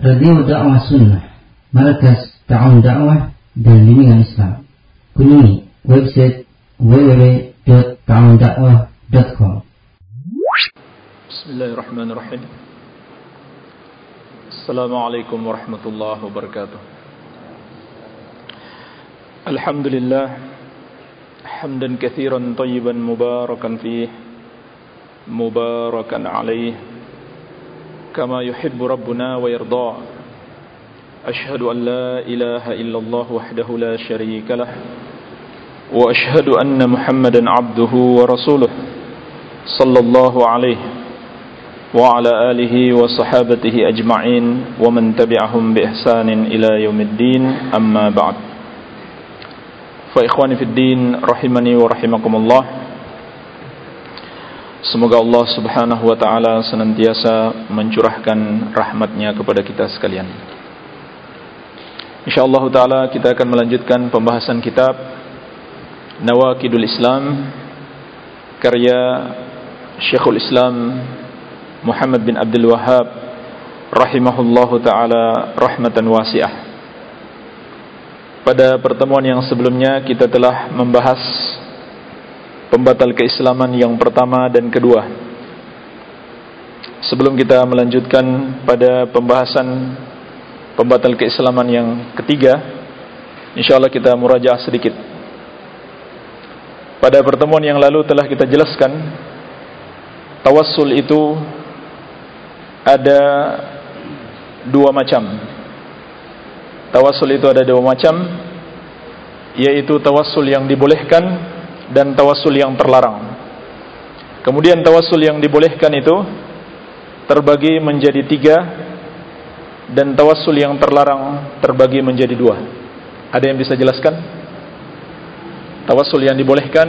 Radio Dakwah Sunnah. Markas Ta'awun Dakwah dan Bimbingan Islam. Kunjungi website www.ta'awundakwah.com Bismillahirrahmanirrahim. Assalamualaikum warahmatullahi wabarakatuh. Alhamdulillah Hamdan kathiran tayyiban mubarakan fih Mubarakan alaih كما يحب ربنا ويرضى. أشهد أن لا إله إلا الله وحده لا شريك له وأشهد أن محمدا عبده ورسوله صلى الله عليه وعلى آله وصحابته أجمعين ومن تبعهم بإحسان إلى يوم الدين أما بعد. فإخواني في الدين رحمني ورحمكم الله. Semoga Allah subhanahu wa ta'ala senantiasa mencurahkan rahmatnya kepada kita sekalian. InsyaAllah ta'ala kita akan melanjutkan pembahasan kitab Nawakidul Islam Karya Syekhul Islam Muhammad bin Abdul Wahab Rahimahullahu ta'ala rahmatan wasi'ah. Pada pertemuan yang sebelumnya kita telah membahas pembatal keislaman yang pertama dan kedua. Sebelum kita melanjutkan pada pembahasan pembatal keislaman yang ketiga, insyaallah kita murajaah sedikit. Pada pertemuan yang lalu telah kita jelaskan tawassul itu ada dua macam. Tawassul itu ada dua macam, yaitu tawassul yang dibolehkan dan tawassul yang terlarang. Kemudian tawassul yang dibolehkan itu terbagi menjadi tiga dan tawassul yang terlarang terbagi menjadi dua. Ada yang bisa jelaskan? Tawassul yang dibolehkan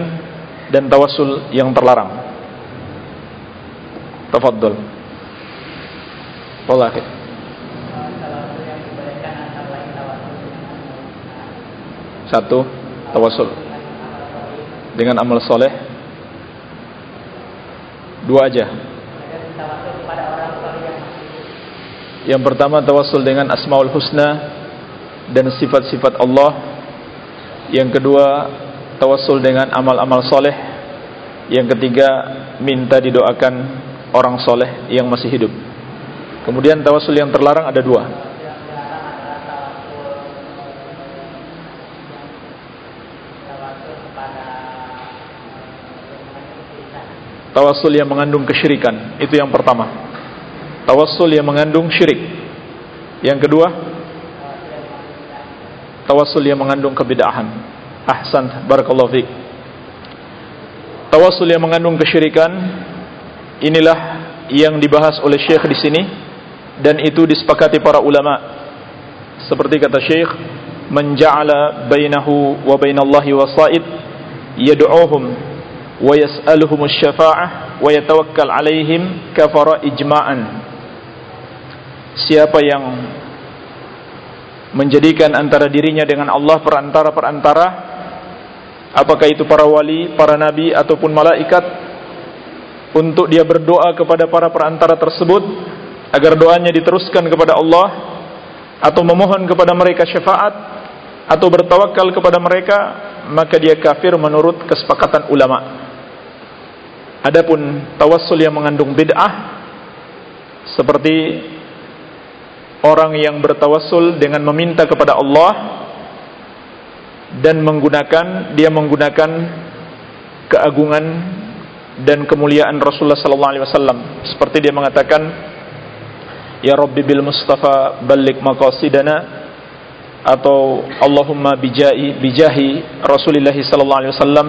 dan tawassul yang terlarang. Tafadhol. Wallahi. Satu, tawassul dengan amal soleh? Dua aja. Yang pertama tawassul dengan asmaul husna dan sifat-sifat Allah. Yang kedua tawassul dengan amal-amal soleh. Yang ketiga minta didoakan orang soleh yang masih hidup. Kemudian tawassul yang terlarang ada dua Tawassul yang mengandung kesyirikan Itu yang pertama. Tawassul yang mengandung syirik. Yang kedua Tawassul yang mengandung kebidahan. Ahsan Barakallahu fiqh Tawassul yang mengandung kesyirikan Inilah yang dibahas oleh Syekh di sini Dan itu disepakati para ulama. Seperti kata Syekh Menja'ala bainahu wa bainallahi wasaid Yadu'uhum syafa'ah wa yatawakkal 'alaihim kafara ijma'an siapa yang menjadikan antara dirinya dengan Allah perantara-perantara apakah itu para wali, para nabi ataupun malaikat untuk dia berdoa kepada para perantara tersebut agar doanya diteruskan kepada Allah atau memohon kepada mereka syafaat atau bertawakal kepada mereka maka dia kafir menurut kesepakatan ulama Adapun tawassul yang mengandung bid'ah seperti orang yang bertawassul dengan meminta kepada Allah dan menggunakan dia menggunakan keagungan dan kemuliaan Rasulullah sallallahu alaihi wasallam. Seperti dia mengatakan ya rabbi bil mustafa balligh maqasidana atau Allahumma bijai bijahi Rasulullah sallallahu alaihi wasallam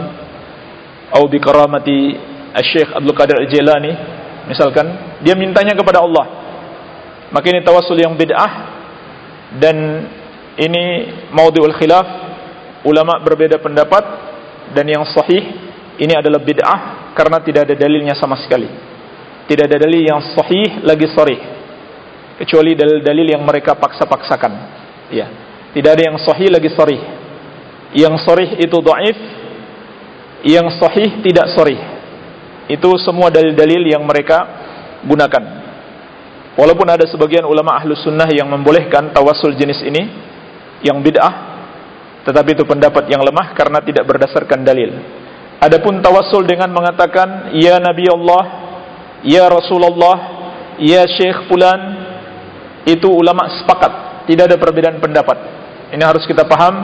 atau bi karamati Syekh Abdul Qadir Al-Jilani misalkan dia mintanya kepada Allah. Maka ini tawassul yang bid'ah dan ini maudhi'ul khilaf. Ulama berbeda pendapat dan yang sahih ini adalah bid'ah karena tidak ada dalilnya sama sekali. Tidak ada dalil yang sahih lagi sharih. Kecuali dalil-dalil yang mereka paksa-paksakan. Ya tidak ada yang sahih lagi sharih. Yang sharih itu dhaif yang sahih tidak sharih itu semua dalil-dalil yang mereka gunakan. Walaupun ada sebagian ulama ahlu sunnah yang membolehkan tawasul jenis ini yang bid'ah, tetapi itu pendapat yang lemah karena tidak berdasarkan dalil. Adapun tawasul dengan mengatakan ya Nabi Allah, ya Rasulullah, ya Syekh fulan itu ulama sepakat, tidak ada perbedaan pendapat. Ini harus kita paham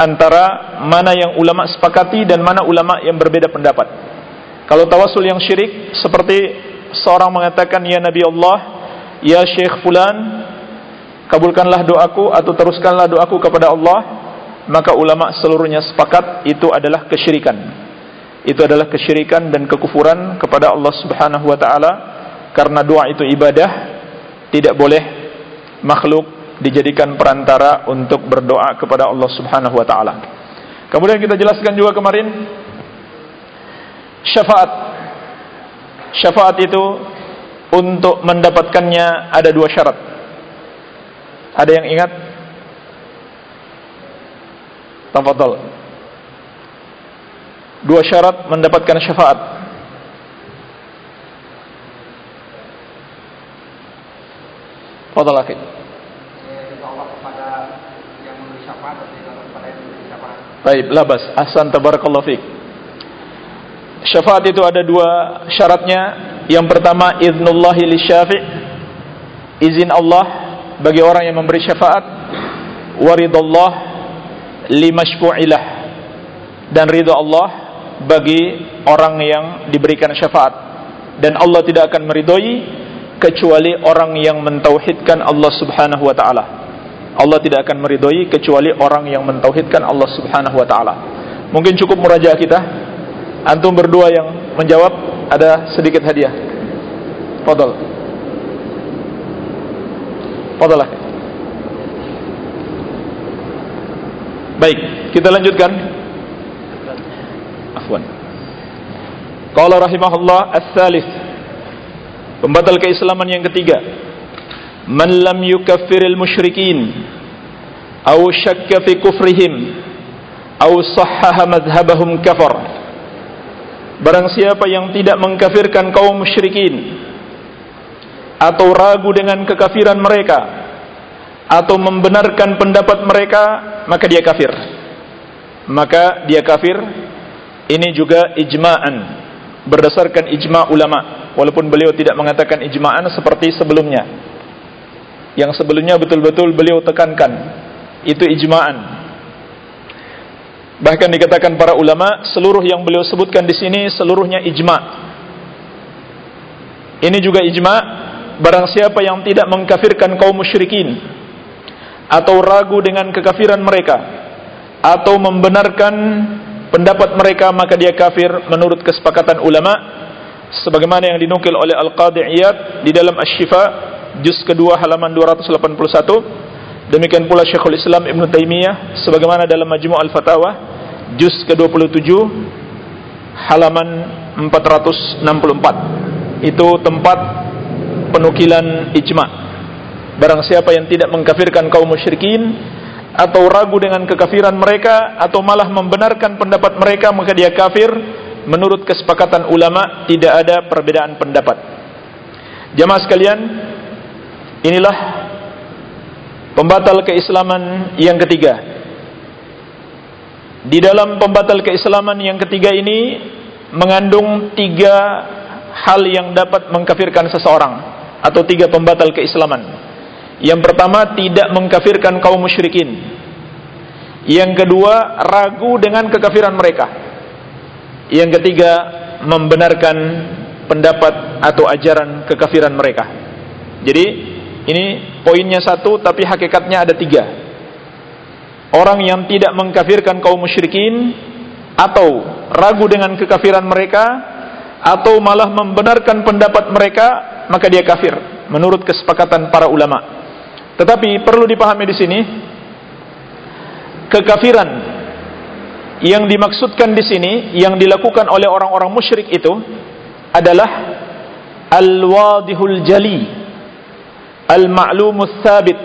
antara mana yang ulama sepakati dan mana ulama yang berbeda pendapat. Kalau tawasul yang syirik seperti seorang mengatakan ya Nabi Allah, ya Syekh fulan, kabulkanlah doaku atau teruskanlah doaku kepada Allah, maka ulama seluruhnya sepakat itu adalah kesyirikan. Itu adalah kesyirikan dan kekufuran kepada Allah Subhanahu wa taala karena doa itu ibadah, tidak boleh makhluk dijadikan perantara untuk berdoa kepada Allah Subhanahu wa taala. Kemudian kita jelaskan juga kemarin syafaat. Syafaat itu untuk mendapatkannya ada dua syarat. Ada yang ingat? Tafadhol. Dua syarat mendapatkan syafaat. Fadhal akhi. Baik, labas. Ahsan tabarakallahu fiik. Syafaat itu ada dua syaratnya. Yang pertama idnullahi lisyafi' izin Allah bagi orang yang memberi syafaat waridallah limashfu'ilah dan ridha Allah bagi orang yang diberikan syafaat dan Allah tidak akan meridhoi kecuali orang yang mentauhidkan Allah Subhanahu wa taala. Allah tidak akan meridhoi kecuali orang yang mentauhidkan Allah Subhanahu wa taala. Mungkin cukup murajaah kita. Antum berdua yang menjawab ada sedikit hadiah. Fadal. Fadal. Baik, kita lanjutkan. Afwan. Qala rahimahullah ats-tsalits. Pembatal keislaman yang ketiga. Man lam yukaffiril musyrikin aw syakka fi kufrihim aw sahhaha madhhabahum kafar. Barang siapa yang tidak mengkafirkan kaum musyrikin atau ragu dengan kekafiran mereka atau membenarkan pendapat mereka maka dia kafir. Maka dia kafir ini juga ijma'an berdasarkan ijma' ulama walaupun beliau tidak mengatakan ijma'an seperti sebelumnya. Yang sebelumnya betul-betul beliau tekankan itu ijma'an Bahkan dikatakan para ulama seluruh yang beliau sebutkan di sini seluruhnya ijma. Ini juga ijma barang siapa yang tidak mengkafirkan kaum musyrikin atau ragu dengan kekafiran mereka atau membenarkan pendapat mereka maka dia kafir menurut kesepakatan ulama. Sebagaimana yang dinukil oleh Al-Qadhi Iyad di dalam Asy-Syifa juz kedua halaman 281 Demikian pula Syekhul Islam Ibn Taimiyah sebagaimana dalam Majmu' Al-Fatawa juz ke-27 halaman 464. Itu tempat penukilan ijma. Barang siapa yang tidak mengkafirkan kaum musyrikin atau ragu dengan kekafiran mereka atau malah membenarkan pendapat mereka maka dia kafir menurut kesepakatan ulama tidak ada perbedaan pendapat. Jamaah sekalian, inilah Pembatal keislaman yang ketiga. Di dalam pembatal keislaman yang ketiga ini mengandung tiga hal yang dapat mengkafirkan seseorang atau tiga pembatal keislaman. Yang pertama tidak mengkafirkan kaum musyrikin. Yang kedua ragu dengan kekafiran mereka. Yang ketiga membenarkan pendapat atau ajaran kekafiran mereka. Jadi ini poinnya satu tapi hakikatnya ada tiga. Orang yang tidak mengkafirkan kaum musyrikin atau ragu dengan kekafiran mereka atau malah membenarkan pendapat mereka maka dia kafir menurut kesepakatan para ulama. Tetapi perlu dipahami di sini kekafiran yang dimaksudkan di sini yang dilakukan oleh orang-orang musyrik itu adalah al-wadihul jali al-ma'lumus sabit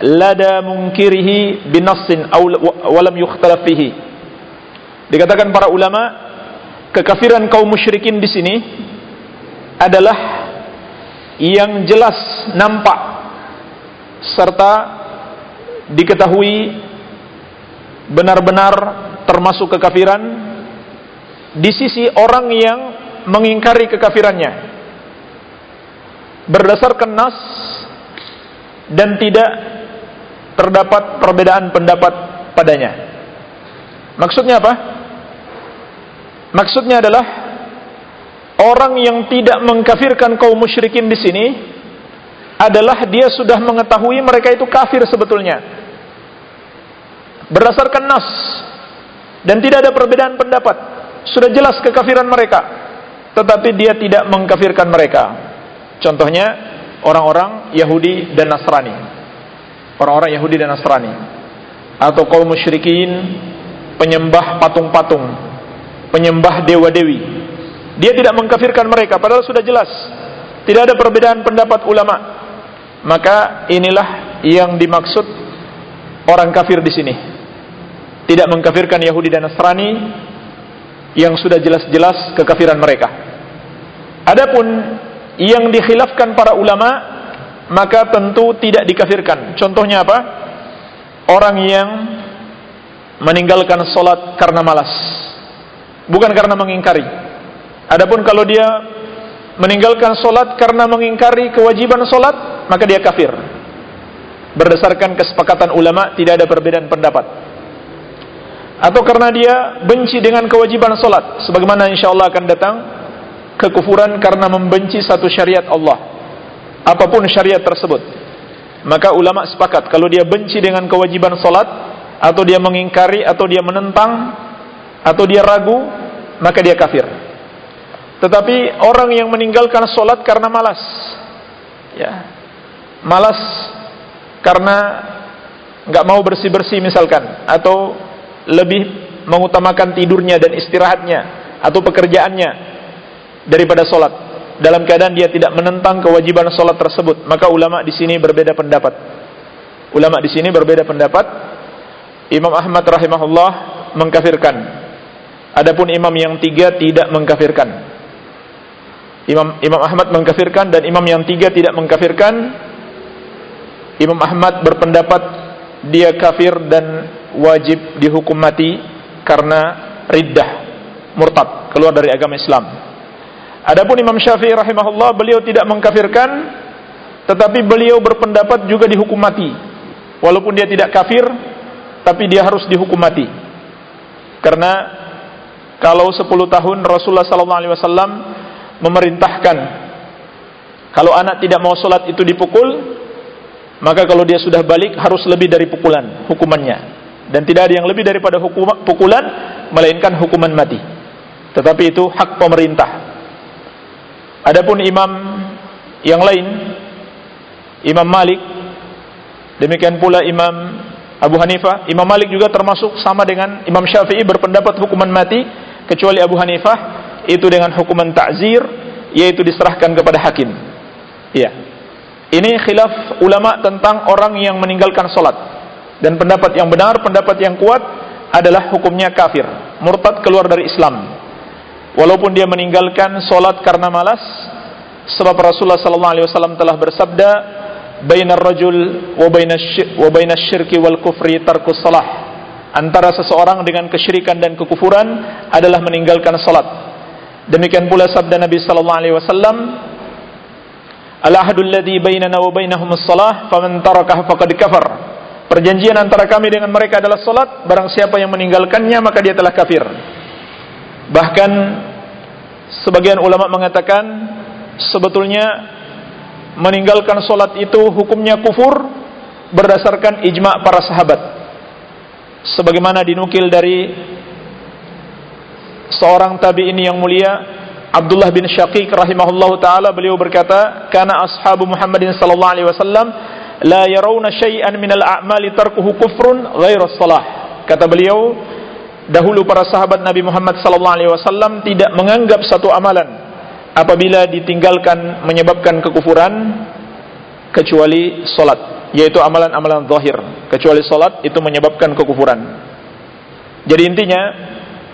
lada munkirihi binassin aw walam yukhtalaf fihi. Dikatakan para ulama kekafiran kaum musyrikin di sini adalah yang jelas nampak serta diketahui benar-benar termasuk kekafiran di sisi orang yang mengingkari kekafirannya. Berdasarkan nas dan tidak terdapat perbedaan pendapat padanya. Maksudnya apa? Maksudnya adalah orang yang tidak mengkafirkan kaum musyrikin di sini adalah dia sudah mengetahui mereka itu kafir sebetulnya. Berdasarkan nas dan tidak ada perbedaan pendapat, sudah jelas kekafiran mereka, tetapi dia tidak mengkafirkan mereka. Contohnya orang-orang Yahudi dan Nasrani. Orang-orang Yahudi dan Nasrani atau kaum musyrikin penyembah patung-patung, penyembah dewa-dewi. Dia tidak mengkafirkan mereka padahal sudah jelas tidak ada perbedaan pendapat ulama. Maka inilah yang dimaksud orang kafir di sini. Tidak mengkafirkan Yahudi dan Nasrani yang sudah jelas-jelas kekafiran mereka. Adapun yang dikhilafkan para ulama maka tentu tidak dikafirkan. Contohnya apa? Orang yang meninggalkan solat karena malas, bukan karena mengingkari. Adapun kalau dia meninggalkan solat karena mengingkari kewajiban solat, maka dia kafir. Berdasarkan kesepakatan ulama tidak ada perbedaan pendapat. Atau karena dia benci dengan kewajiban solat, sebagaimana insya Allah akan datang kekufuran karena membenci satu syariat Allah, apa pun syariat tersebut. Maka ulama sepakat kalau dia benci dengan kewajiban solat, atau dia mengingkari, atau dia menentang, atau dia ragu, maka dia kafir. Tetapi orang yang meninggalkan solat karena malas, ya, malas karena nggak mau bersih bersih misalkan, atau lebih mengutamakan tidurnya dan istirahatnya atau pekerjaannya daripada solat dalam keadaan dia tidak menentang kewajiban solat tersebut maka ulama di sini berbeda pendapat. Ulama di sini berbeda pendapat. Imam Ahmad rahimahullah mengkafirkan. Adapun imam yang tiga tidak mengkafirkan. Imam Imam Ahmad mengkafirkan dan imam yang tiga tidak mengkafirkan. Imam Ahmad berpendapat dia kafir dan wajib dihukum mati karena riddah murtad keluar dari agama Islam Adapun Imam Syafi'i rahimahullah beliau tidak mengkafirkan tetapi beliau berpendapat juga dihukum mati. Walaupun dia tidak kafir tapi dia harus dihukum mati. Karena kalau 10 tahun Rasulullah sallallahu alaihi wasallam memerintahkan kalau anak tidak mau sholat itu dipukul maka kalau dia sudah balik harus lebih dari pukulan hukumannya dan tidak ada yang lebih daripada hukum, pukulan melainkan hukuman mati tetapi itu hak pemerintah Adapun imam yang lain Imam Malik demikian pula Imam Abu Hanifah Imam Malik juga termasuk sama dengan Imam Syafi'i berpendapat hukuman mati kecuali Abu Hanifah itu dengan hukuman ta'zir yaitu diserahkan kepada hakim. Iya. Ini khilaf ulama tentang orang yang meninggalkan solat. Dan pendapat yang benar pendapat yang kuat adalah hukumnya kafir murtad keluar dari Islam walaupun dia meninggalkan solat karena malas sebab Rasulullah sallallahu alaihi wasallam telah bersabda bainar rajul wa bainas syirki wal kufri tarkus salah. Antara seseorang dengan kesyirikan dan kekufuran adalah meninggalkan salat demikian pula sabda Nabi sallallahu alaihi wasallam al ahdul ladzi bainana wa bainahum as-salah faman tarakaha faqad kafar. Perjanjian antara kami dengan mereka adalah salat barang siapa yang meninggalkannya maka dia telah kafir. Bahkan sebagian ulama mengatakan sebetulnya meninggalkan solat itu hukumnya kufur berdasarkan ijma para sahabat. Sebagaimana dinukil dari seorang tabi'in yang mulia Abdullah bin Syaqiq rahimahullahu taala beliau berkata, "Kana ashabu Muhammadin sallallahu alaihi wasallam la yarawna syai'an minal a'mali tarkuhu kufrun ghairu shalah." Kata beliau, dahulu para sahabat Nabi Muhammad wasallam tidak menganggap satu amalan apabila ditinggalkan menyebabkan kekufuran kecuali salat yaitu amalan-amalan zahir kecuali salat itu menyebabkan kekufuran jadi intinya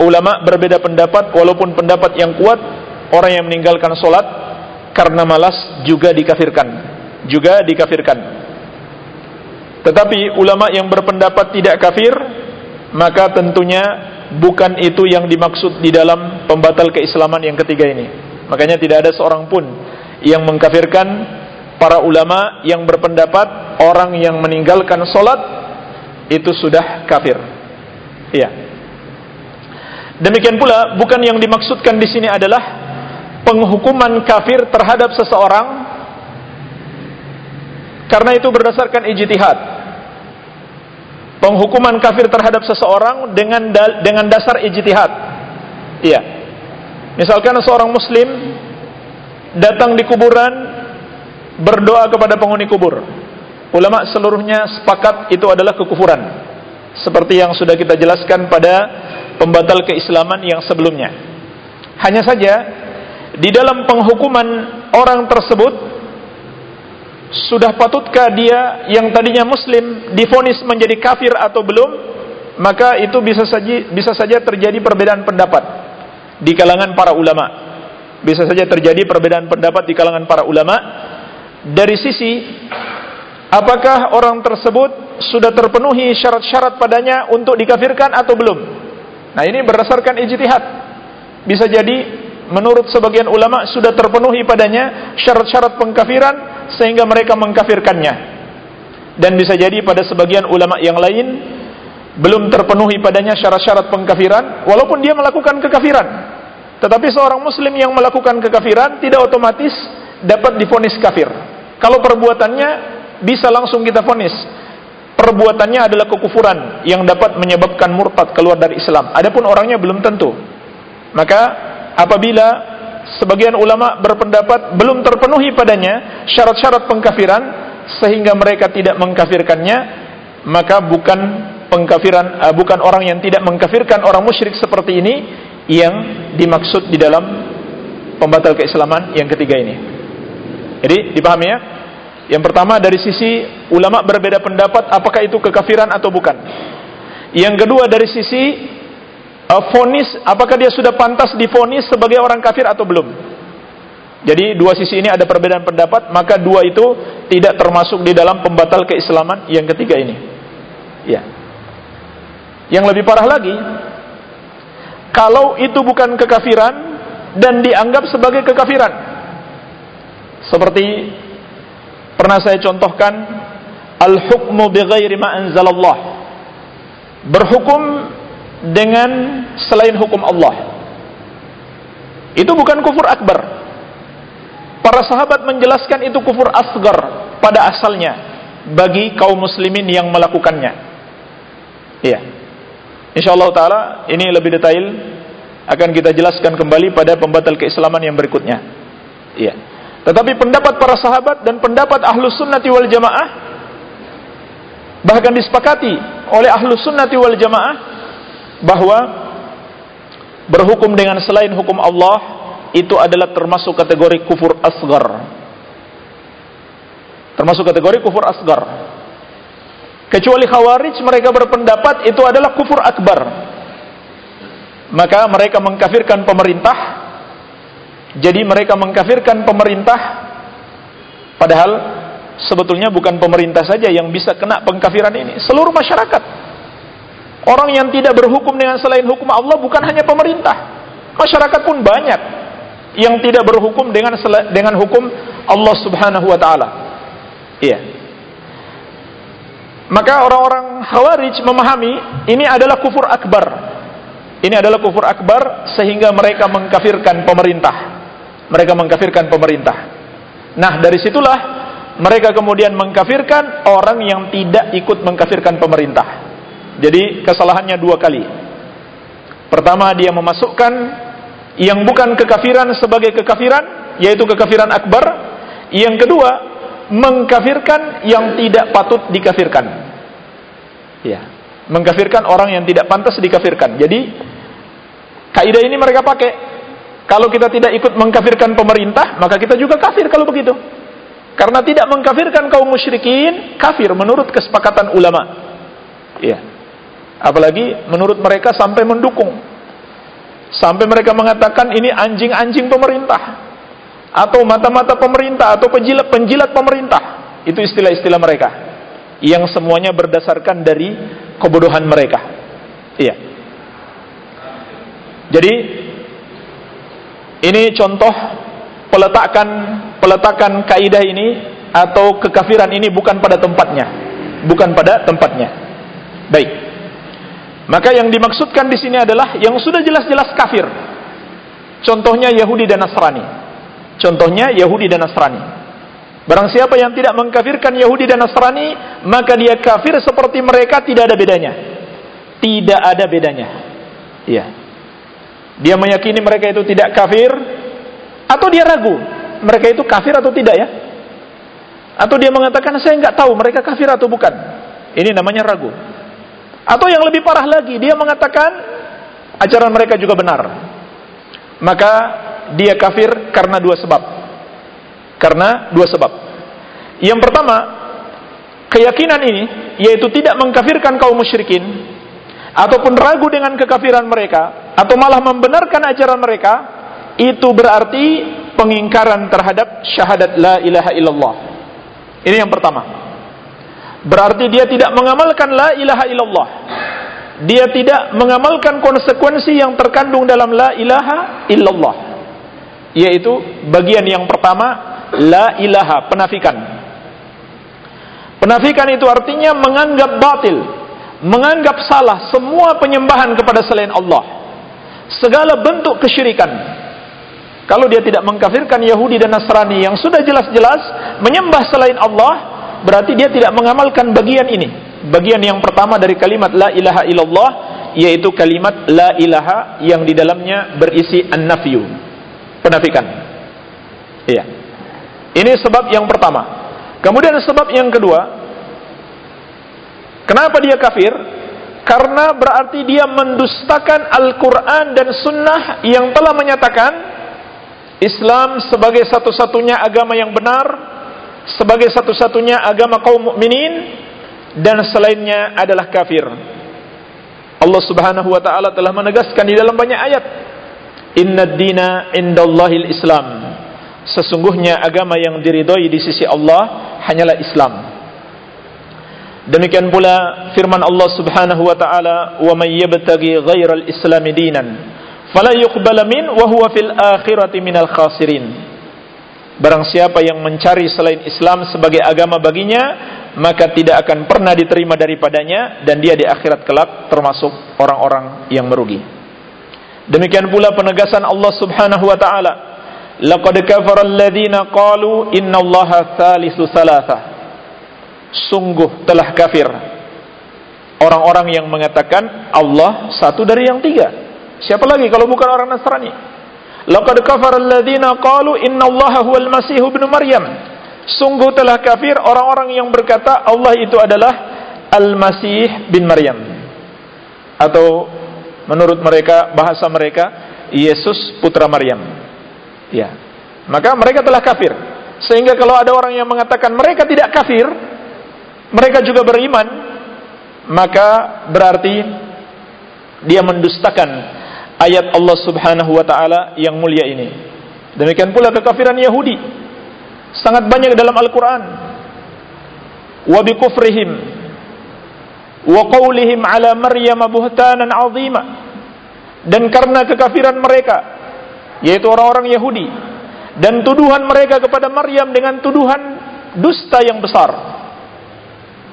ulama berbeda pendapat walaupun pendapat yang kuat orang yang meninggalkan salat karena malas juga dikafirkan. Juga dikafirkan. Tetapi ulama yang berpendapat tidak kafir, maka tentunya bukan itu yang dimaksud di dalam pembatal keislaman yang ketiga ini. Makanya tidak ada seorang pun yang mengkafirkan para ulama yang berpendapat orang yang meninggalkan solat itu sudah kafir. Iya. Demikian pula bukan yang dimaksudkan di sini adalah penghukuman kafir terhadap seseorang karena itu berdasarkan ijtihad. Penghukuman kafir terhadap seseorang dengan dengan dasar ijtihad. Iya. Misalkan seorang muslim datang di kuburan berdoa kepada penghuni kubur. Ulama seluruhnya sepakat itu adalah kekufuran. Seperti yang sudah kita jelaskan pada pembatal keislaman yang sebelumnya. Hanya saja di dalam penghukuman orang tersebut sudah patutkah dia yang tadinya muslim difonis menjadi kafir atau belum? Maka itu bisa saja bisa saja terjadi perbedaan pendapat di kalangan para ulama. Bisa saja terjadi perbedaan pendapat di kalangan para ulama dari sisi apakah orang tersebut sudah terpenuhi syarat-syarat padanya untuk dikafirkan atau belum. Nah, ini berdasarkan ijtihad. Bisa jadi menurut sebagian ulama sudah terpenuhi padanya syarat-syarat pengkafiran sehingga mereka mengkafirkannya. Dan bisa jadi pada sebagian ulama yang lain belum terpenuhi padanya syarat-syarat pengkafiran walaupun dia melakukan kekafiran. Tetapi seorang muslim yang melakukan kekafiran tidak otomatis dapat difonis kafir. Kalau perbuatannya bisa langsung kita fonis. Perbuatannya adalah kekufuran yang dapat menyebabkan murtad keluar dari Islam. Adapun orangnya belum tentu. Maka apabila sebagian ulama berpendapat belum terpenuhi padanya syarat-syarat pengkafiran sehingga mereka tidak mengkafirkannya, maka bukan pengkafiran uh, bukan orang yang tidak mengkafirkan orang musyrik seperti ini yang dimaksud di dalam pembatal keislaman yang ketiga ini. Jadi dipahami ya? Yang pertama dari sisi ulama berbeda pendapat apakah itu kekafiran atau bukan. Yang kedua dari sisi uh, fonis apakah dia sudah pantas difonis sebagai orang kafir atau belum. Jadi dua sisi ini ada perbedaan pendapat, maka dua itu tidak termasuk di dalam pembatal keislaman yang ketiga ini. Ya. Yang lebih parah lagi, kalau itu bukan kekafiran dan dianggap sebagai kekafiran. Seperti pernah saya contohkan al-hukmu bighairi ma anzalallah. Berhukum dengan selain hukum Allah. Itu bukan kufur akbar. Para sahabat menjelaskan itu kufur asgar pada asalnya bagi kaum muslimin yang melakukannya. Iya. Insyaallah taala ini lebih detail akan kita jelaskan kembali pada pembatal keislaman yang berikutnya. Iya. Tetapi pendapat para sahabat dan pendapat ahlus sunnati wal jamaah bahkan disepakati oleh ahlus sunnati wal jamaah bahwa berhukum dengan selain hukum Allah itu adalah termasuk kategori kufur asgar. Termasuk kategori kufur asgar. Kecuali Khawarij mereka berpendapat itu adalah kufur akbar. Maka mereka mengkafirkan pemerintah. Jadi mereka mengkafirkan pemerintah padahal sebetulnya bukan pemerintah saja yang bisa kena pengkafiran ini, seluruh masyarakat. Orang yang tidak berhukum dengan selain hukum Allah bukan hanya pemerintah. Masyarakat pun banyak yang tidak berhukum dengan dengan hukum Allah Subhanahu wa taala. Iya. Maka orang-orang Khawarij memahami ini adalah kufur akbar. Ini adalah kufur akbar sehingga mereka mengkafirkan pemerintah. Mereka mengkafirkan pemerintah. Nah, dari situlah mereka kemudian mengkafirkan orang yang tidak ikut mengkafirkan pemerintah. Jadi kesalahannya dua kali. Pertama dia memasukkan yang bukan kekafiran sebagai kekafiran, yaitu kekafiran akbar. Yang kedua, mengkafirkan yang tidak patut dikafirkan. Ya, mengkafirkan orang yang tidak pantas dikafirkan. Jadi kaidah ini mereka pakai. Kalau kita tidak ikut mengkafirkan pemerintah, maka kita juga kafir kalau begitu. Karena tidak mengkafirkan kaum musyrikin, kafir menurut kesepakatan ulama. Ya. Apalagi menurut mereka sampai mendukung. Sampai mereka mengatakan ini anjing-anjing pemerintah. atau mata-mata pemerintah atau penjilat-penjilat pemerintah. Itu istilah-istilah mereka yang semuanya berdasarkan dari kebodohan mereka. Iya. Jadi ini contoh peletakan peletakan kaidah ini atau kekafiran ini bukan pada tempatnya, bukan pada tempatnya. Baik. Maka yang dimaksudkan di sini adalah yang sudah jelas-jelas kafir. Contohnya Yahudi dan Nasrani. Contohnya Yahudi dan Nasrani. Barang siapa yang tidak mengkafirkan Yahudi dan Nasrani, maka dia kafir seperti mereka tidak ada bedanya. Tidak ada bedanya. Iya. Dia meyakini mereka itu tidak kafir atau dia ragu mereka itu kafir atau tidak ya? Atau dia mengatakan saya nggak tahu mereka kafir atau bukan. Ini namanya ragu. Atau yang lebih parah lagi, dia mengatakan ajaran mereka juga benar. Maka dia kafir karena dua sebab. Karena dua sebab. Yang pertama, keyakinan ini yaitu tidak mengkafirkan kaum musyrikin ataupun ragu dengan kekafiran mereka atau malah membenarkan ajaran mereka itu berarti pengingkaran terhadap syahadat la ilaha illallah. Ini yang pertama. Berarti dia tidak mengamalkan la ilaha illallah. Dia tidak mengamalkan konsekuensi yang terkandung dalam la ilaha illallah. Yaitu bagian yang pertama la ilaha penafikan. Penafikan itu artinya menganggap batil, menganggap salah semua penyembahan kepada selain Allah. Segala bentuk kesyirikan. Kalau dia tidak mengkafirkan Yahudi dan Nasrani yang sudah jelas-jelas menyembah selain Allah, berarti dia tidak mengamalkan bagian ini. Bagian yang pertama dari kalimat la ilaha illallah yaitu kalimat la ilaha yang di dalamnya berisi an-nafyu. Penafikan. Iya. Ini sebab yang pertama. Kemudian sebab yang kedua, kenapa dia kafir? Karena berarti dia mendustakan Al-Quran dan Sunnah yang telah menyatakan Islam sebagai satu-satunya agama yang benar sebagai satu-satunya agama kaum mukminin dan selainnya adalah kafir. Allah Subhanahu wa taala telah menegaskan di dalam banyak ayat, "Inna dina indallahil Islam." Sesungguhnya agama yang diridhoi di sisi Allah hanyalah Islam. Demikian pula firman Allah Subhanahu wa taala, "Wa may yabtaghi ghairal Islam dinan, fala yuqbala min wa huwa fil akhirati minal khasirin." Barang siapa yang mencari selain Islam sebagai agama baginya, maka tidak akan pernah diterima daripadanya dan dia di akhirat kelak termasuk orang-orang yang merugi. Demikian pula penegasan Allah Subhanahu wa taala, "Laqad kafara alladziina qalu innallaha tsalitsu tsalatsa." Sungguh telah kafir orang-orang yang mengatakan Allah satu dari yang tiga. Siapa lagi kalau bukan orang Nasrani? Laqad kafara alladziina qalu innallaha huwal masih ibnu Maryam. Sungguh telah kafir orang-orang yang berkata Allah itu adalah Al-Masih bin Maryam. Atau menurut mereka bahasa mereka Yesus putra Maryam. Ya. Maka mereka telah kafir. Sehingga kalau ada orang yang mengatakan mereka tidak kafir, mereka juga beriman, maka berarti dia mendustakan ayat Allah Subhanahu wa taala yang mulia ini. Demikian pula kekafiran Yahudi sangat banyak dalam Al-Qur'an. Wa bi kufrihim wa qaulihim ala Maryam buhtanan 'azima. Dan karena kekafiran mereka yaitu orang-orang Yahudi dan tuduhan mereka kepada Maryam dengan tuduhan dusta yang besar.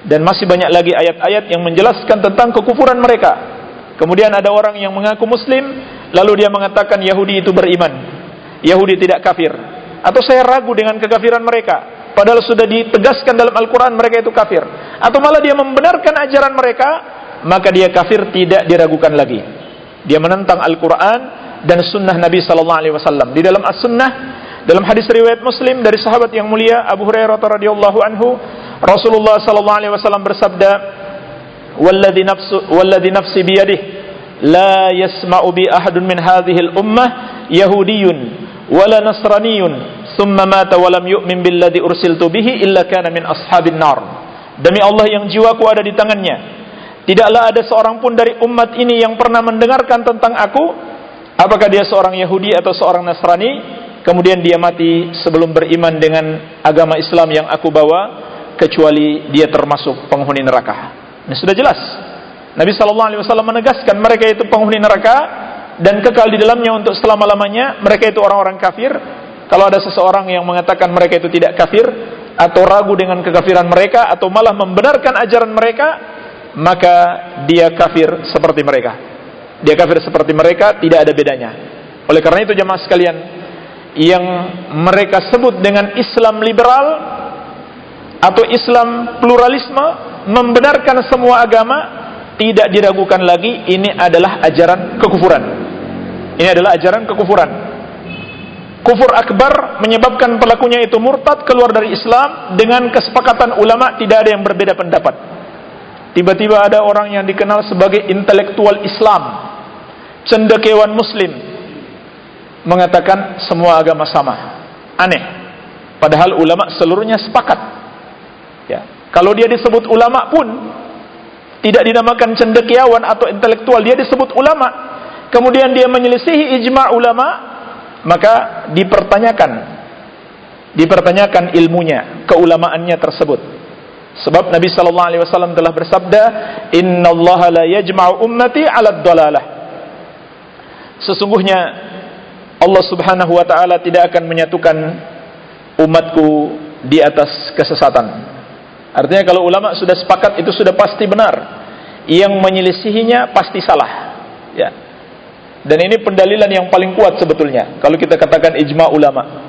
Dan masih banyak lagi ayat-ayat yang menjelaskan tentang kekufuran mereka Kemudian ada orang yang mengaku muslim lalu dia mengatakan Yahudi itu beriman. Yahudi tidak kafir. Atau saya ragu dengan kekafiran mereka. Padahal sudah ditegaskan dalam Al-Quran mereka itu kafir. Atau malah dia membenarkan ajaran mereka, maka dia kafir tidak diragukan lagi. Dia menentang Al-Quran dan sunnah Nabi Sallallahu Alaihi Wasallam. Di dalam As-Sunnah, dalam hadis riwayat Muslim dari sahabat yang mulia Abu Hurairah radhiyallahu anhu, Rasulullah Sallallahu Alaihi Wasallam bersabda, والذي نفس والذي نفسي بيده لا يسمع بي أحد من هذه الأمة يهودي ولا نصراني ثم مات ولم يؤمن بالذي أرسلت به إلا كان من أصحاب النار demi Allah yang jiwaku ada di tangannya tidaklah ada seorang pun dari umat ini yang pernah mendengarkan tentang aku apakah dia seorang Yahudi atau seorang Nasrani kemudian dia mati sebelum beriman dengan agama Islam yang aku bawa kecuali dia termasuk penghuni neraka. Ini sudah jelas. Nabi sallallahu alaihi wasallam menegaskan mereka itu penghuni neraka dan kekal di dalamnya untuk selama-lamanya. Mereka itu orang-orang kafir. Kalau ada seseorang yang mengatakan mereka itu tidak kafir atau ragu dengan kekafiran mereka atau malah membenarkan ajaran mereka, maka dia kafir seperti mereka. Dia kafir seperti mereka, tidak ada bedanya. Oleh karena itu jemaah sekalian, yang mereka sebut dengan Islam liberal atau Islam pluralisme membenarkan semua agama tidak diragukan lagi ini adalah ajaran kekufuran. Ini adalah ajaran kekufuran. Kufur akbar menyebabkan pelakunya itu murtad keluar dari Islam dengan kesepakatan ulama tidak ada yang berbeda pendapat. Tiba-tiba ada orang yang dikenal sebagai intelektual Islam, cendekiawan muslim mengatakan semua agama sama. Aneh. Padahal ulama seluruhnya sepakat. Ya. Kalau dia disebut ulama pun tidak dinamakan cendekiawan atau intelektual, dia disebut ulama. Kemudian dia menyelisihi ijma ulama, maka dipertanyakan dipertanyakan ilmunya, keulamaannya tersebut. Sebab Nabi sallallahu alaihi wasallam telah bersabda, "Innallaha la yajma'u ummati 'ala dhalalah." Sesungguhnya Allah Subhanahu wa taala tidak akan menyatukan umatku di atas kesesatan. Artinya kalau ulama sudah sepakat itu sudah pasti benar. Yang menyelisihinya pasti salah. Ya. Dan ini pendalilan yang paling kuat sebetulnya kalau kita katakan ijma ulama.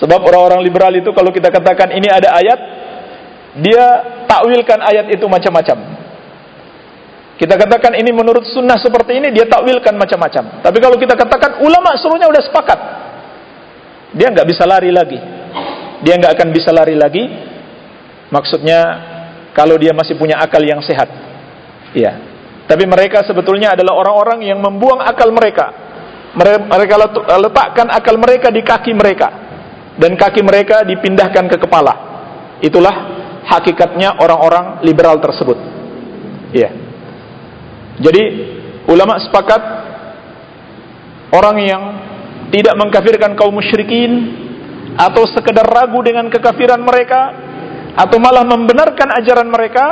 Sebab orang-orang liberal itu kalau kita katakan ini ada ayat, dia takwilkan ayat itu macam-macam. Kita katakan ini menurut sunnah seperti ini, dia takwilkan macam-macam. Tapi kalau kita katakan ulama seluruhnya sudah sepakat, dia nggak bisa lari lagi. Dia nggak akan bisa lari lagi Maksudnya kalau dia masih punya akal yang sehat. Iya. Tapi mereka sebetulnya adalah orang-orang yang membuang akal mereka. Mereka letakkan akal mereka di kaki mereka dan kaki mereka dipindahkan ke kepala. Itulah hakikatnya orang-orang liberal tersebut. Iya. Jadi ulama sepakat orang yang tidak mengkafirkan kaum musyrikin atau sekedar ragu dengan kekafiran mereka atau malah membenarkan ajaran mereka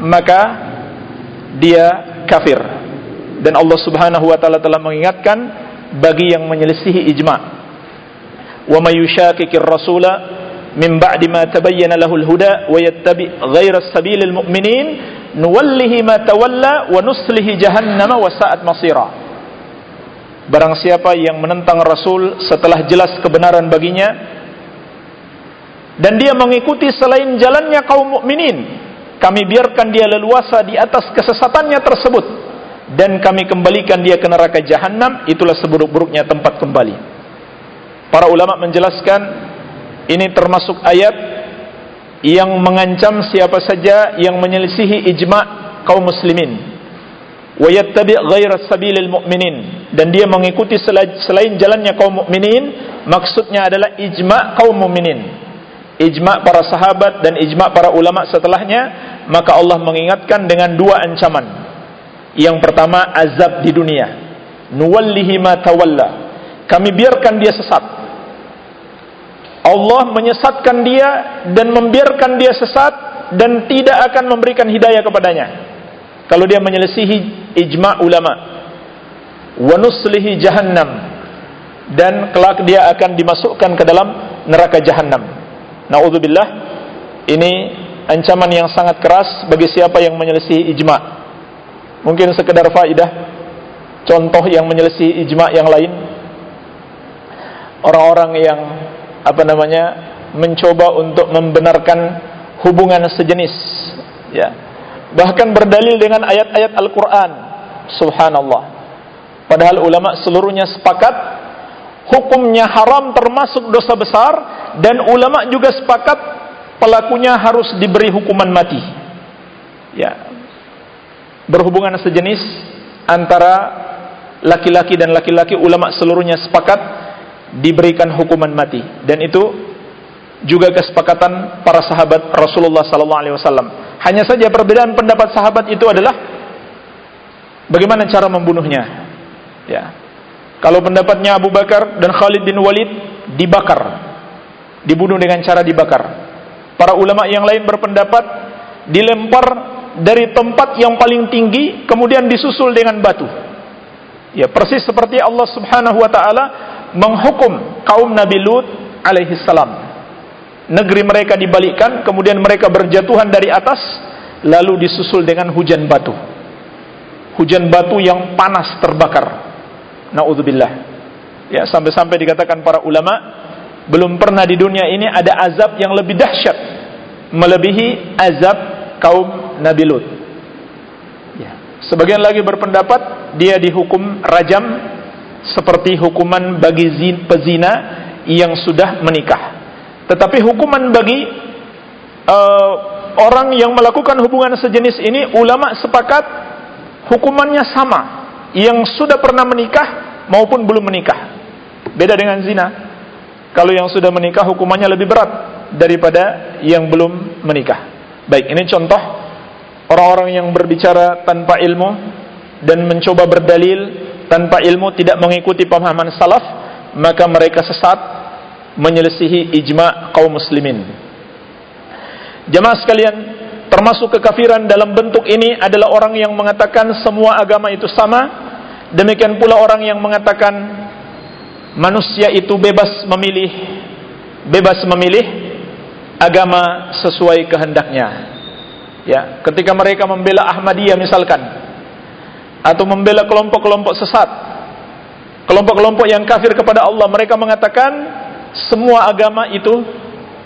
maka dia kafir. Dan Allah Subhanahu wa taala telah mengingatkan bagi yang menyelisihi ijma. Wa may yushakikir rasula min ba'di ma tabayyana lahul huda wa yattabi ghayra sabilil mu'minin nuwallihi ma tawalla wa nuslihi jahannama wa sa'at masira. Barang siapa yang menentang Rasul setelah jelas kebenaran baginya dan dia mengikuti selain jalannya kaum mukminin kami biarkan dia leluasa di atas kesesatannya tersebut. Dan kami kembalikan dia ke neraka jahanam itulah seburuk-buruknya tempat kembali. Para ulama menjelaskan ini termasuk ayat yang mengancam siapa saja yang menyelisihi ijma kaum muslimin. Wa yattabi ghaira sabilil mu'minin. Dan dia mengikuti selain jalannya kaum mukminin maksudnya adalah ijma kaum mukminin ijma para sahabat dan ijma para ulama setelahnya maka Allah mengingatkan dengan dua ancaman. Yang pertama azab di dunia. Nuwallihi ma tawalla. Kami biarkan dia sesat. Allah menyesatkan dia dan membiarkan dia sesat dan tidak akan memberikan hidayah kepadanya. Kalau dia menyelisihi ijma ulama. Wa nuslihi jahannam. Dan kelak dia akan dimasukkan ke dalam neraka jahannam Naudzubillah ini ancaman yang sangat keras bagi siapa yang menyelesaikan ijma. Mungkin sekedar faidah contoh yang menyelesaikan ijma yang lain. Orang-orang yang apa namanya mencoba untuk membenarkan hubungan sejenis ya. Bahkan berdalil dengan ayat-ayat Al-Qur'an. Subhanallah. Padahal ulama seluruhnya sepakat hukumnya haram termasuk dosa besar dan ulama juga sepakat pelakunya harus diberi hukuman mati. Ya. Berhubungan sejenis antara laki-laki dan laki-laki ulama seluruhnya sepakat diberikan hukuman mati dan itu juga kesepakatan para sahabat Rasulullah sallallahu alaihi wasallam. Hanya saja perbedaan pendapat sahabat itu adalah bagaimana cara membunuhnya. Ya. Kalau pendapatnya Abu Bakar dan Khalid bin Walid dibakar, dibunuh dengan cara dibakar. Para ulama yang lain berpendapat dilempar dari tempat yang paling tinggi kemudian disusul dengan batu. Ya, persis seperti Allah Subhanahu wa taala menghukum kaum Nabi Lut alaihi salam. Negeri mereka dibalikkan, kemudian mereka berjatuhan dari atas lalu disusul dengan hujan batu. Hujan batu yang panas terbakar. Nauzubillah. Ya, sampai-sampai dikatakan para ulama, belum pernah di dunia ini ada azab yang lebih dahsyat melebihi azab kaum Nabi Lut. Ya. Sebagian lagi berpendapat dia dihukum rajam seperti hukuman bagi zin, pezina yang sudah menikah. Tetapi hukuman bagi uh, orang yang melakukan hubungan sejenis ini ulama sepakat hukumannya sama yang sudah pernah menikah maupun belum menikah. Beda dengan zina. Kalau yang sudah menikah hukumannya lebih berat daripada yang belum menikah. Baik, ini contoh orang-orang yang berbicara tanpa ilmu dan mencoba berdalil tanpa ilmu tidak mengikuti pemahaman salaf, maka mereka sesat menyelisihi ijma kaum muslimin. Jemaah sekalian, Termasuk kekafiran dalam bentuk ini adalah orang yang mengatakan semua agama itu sama. Demikian pula orang yang mengatakan manusia itu bebas memilih bebas memilih agama sesuai kehendaknya. Ya, ketika mereka membela Ahmadiyah misalkan atau membela kelompok-kelompok sesat, kelompok-kelompok yang kafir kepada Allah, mereka mengatakan semua agama itu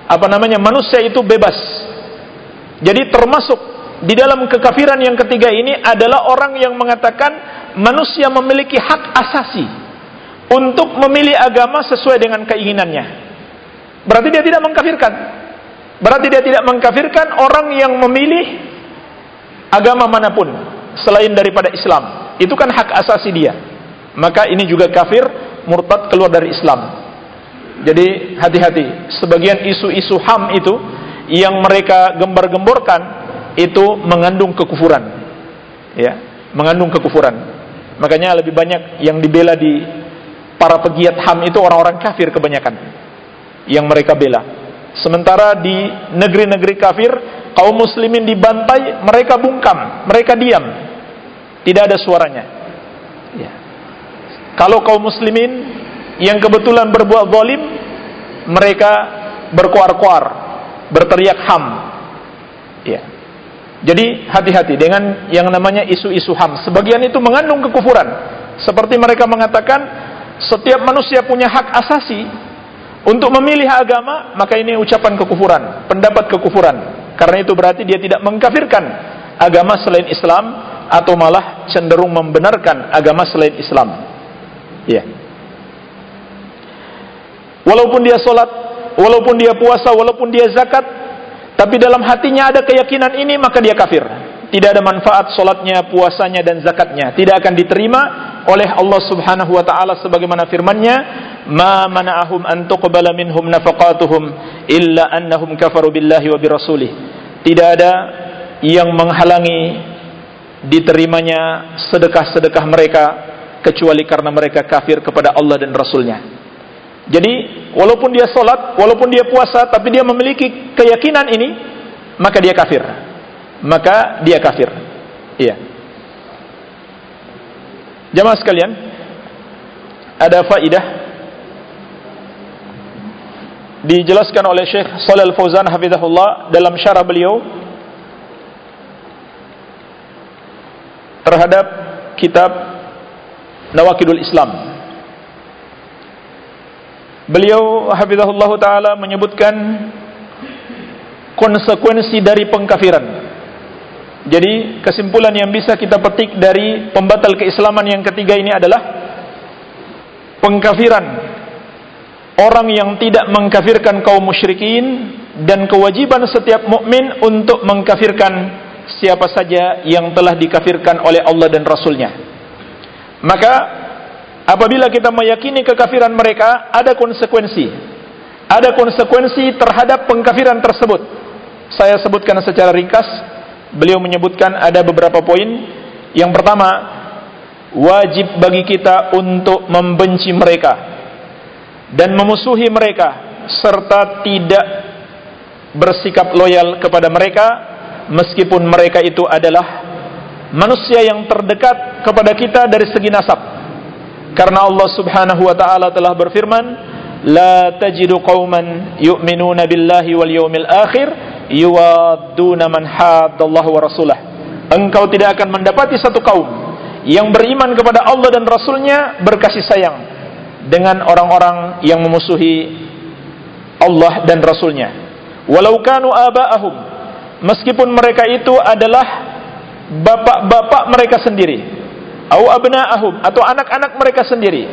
apa namanya manusia itu bebas jadi termasuk di dalam kekafiran yang ketiga ini adalah orang yang mengatakan manusia memiliki hak asasi untuk memilih agama sesuai dengan keinginannya. Berarti dia tidak mengkafirkan. Berarti dia tidak mengkafirkan orang yang memilih agama mana pun selain daripada Islam. Itu kan hak asasi dia. Maka ini juga kafir, murtad keluar dari Islam. Jadi hati-hati. Sebagian isu-isu HAM itu yang mereka gembar-gemborkan itu mengandung kekufuran. Ya, mengandung kekufuran. Makanya lebih banyak yang dibela di para pegiat HAM itu orang-orang kafir kebanyakan yang mereka bela. Sementara di negeri-negeri kafir kaum muslimin dibantai, mereka bungkam, mereka diam. Tidak ada suaranya. Ya. Kalau kaum muslimin yang kebetulan berbuat zalim, mereka berkuar-kuar berteriak ham. Ya. Jadi hati-hati dengan yang namanya isu-isu ham. Sebagian itu mengandung kekufuran. Seperti mereka mengatakan setiap manusia punya hak asasi untuk memilih agama, maka ini ucapan kekufuran, pendapat kekufuran. Karena itu berarti dia tidak mengkafirkan agama selain Islam atau malah cenderung membenarkan agama selain Islam. Ya. Walaupun dia solat walaupun dia puasa, walaupun dia zakat, tapi dalam hatinya ada keyakinan ini, maka dia kafir. Tidak ada manfaat solatnya, puasanya, dan zakatnya. Tidak akan diterima oleh Allah subhanahu wa ta'ala sebagaimana firmannya, Ma mana'ahum an tuqbala minhum nafaqatuhum illa annahum kafaru wa. Tidak ada yang menghalangi diterimanya sedekah-sedekah mereka kecuali karena mereka kafir kepada Allah dan Rasulnya. Jadi walaupun dia sholat, walaupun dia puasa, tapi dia memiliki keyakinan ini, maka dia kafir. Maka dia kafir. Iya. Jamaah sekalian, ada faidah dijelaskan oleh Syekh Shalal Fauzan hafizahullah dalam syarah beliau terhadap kitab Nawakidul Islam Beliau hafizahullah taala menyebutkan konsekuensi dari pengkafiran. Jadi kesimpulan yang bisa kita petik dari pembatal keislaman yang ketiga ini adalah pengkafiran orang yang tidak mengkafirkan kaum musyrikin dan kewajiban setiap mukmin untuk mengkafirkan siapa saja yang telah dikafirkan oleh Allah dan Rasulnya. Maka Apabila kita meyakini kekafiran mereka, ada konsekuensi. Ada konsekuensi terhadap pengkafiran tersebut. Saya sebutkan secara ringkas. Beliau menyebutkan ada beberapa poin. Yang pertama, wajib bagi kita untuk membenci mereka dan memusuhi mereka serta tidak bersikap loyal kepada mereka meskipun mereka itu adalah manusia yang terdekat kepada kita dari segi nasab karena Allah Subhanahu wa taala telah berfirman la tajidu qauman yu'minuna billahi wal yawmil akhir yuwadduna man haddallaha wa rasulah. Engkau tidak akan mendapati satu kaum yang beriman kepada Allah dan Rasulnya berkasih sayang dengan orang-orang yang memusuhi Allah dan Rasulnya. Walau kanu aba'ahum meskipun mereka itu adalah bapak-bapak mereka sendiri au abna'ahum atau anak-anak mereka sendiri.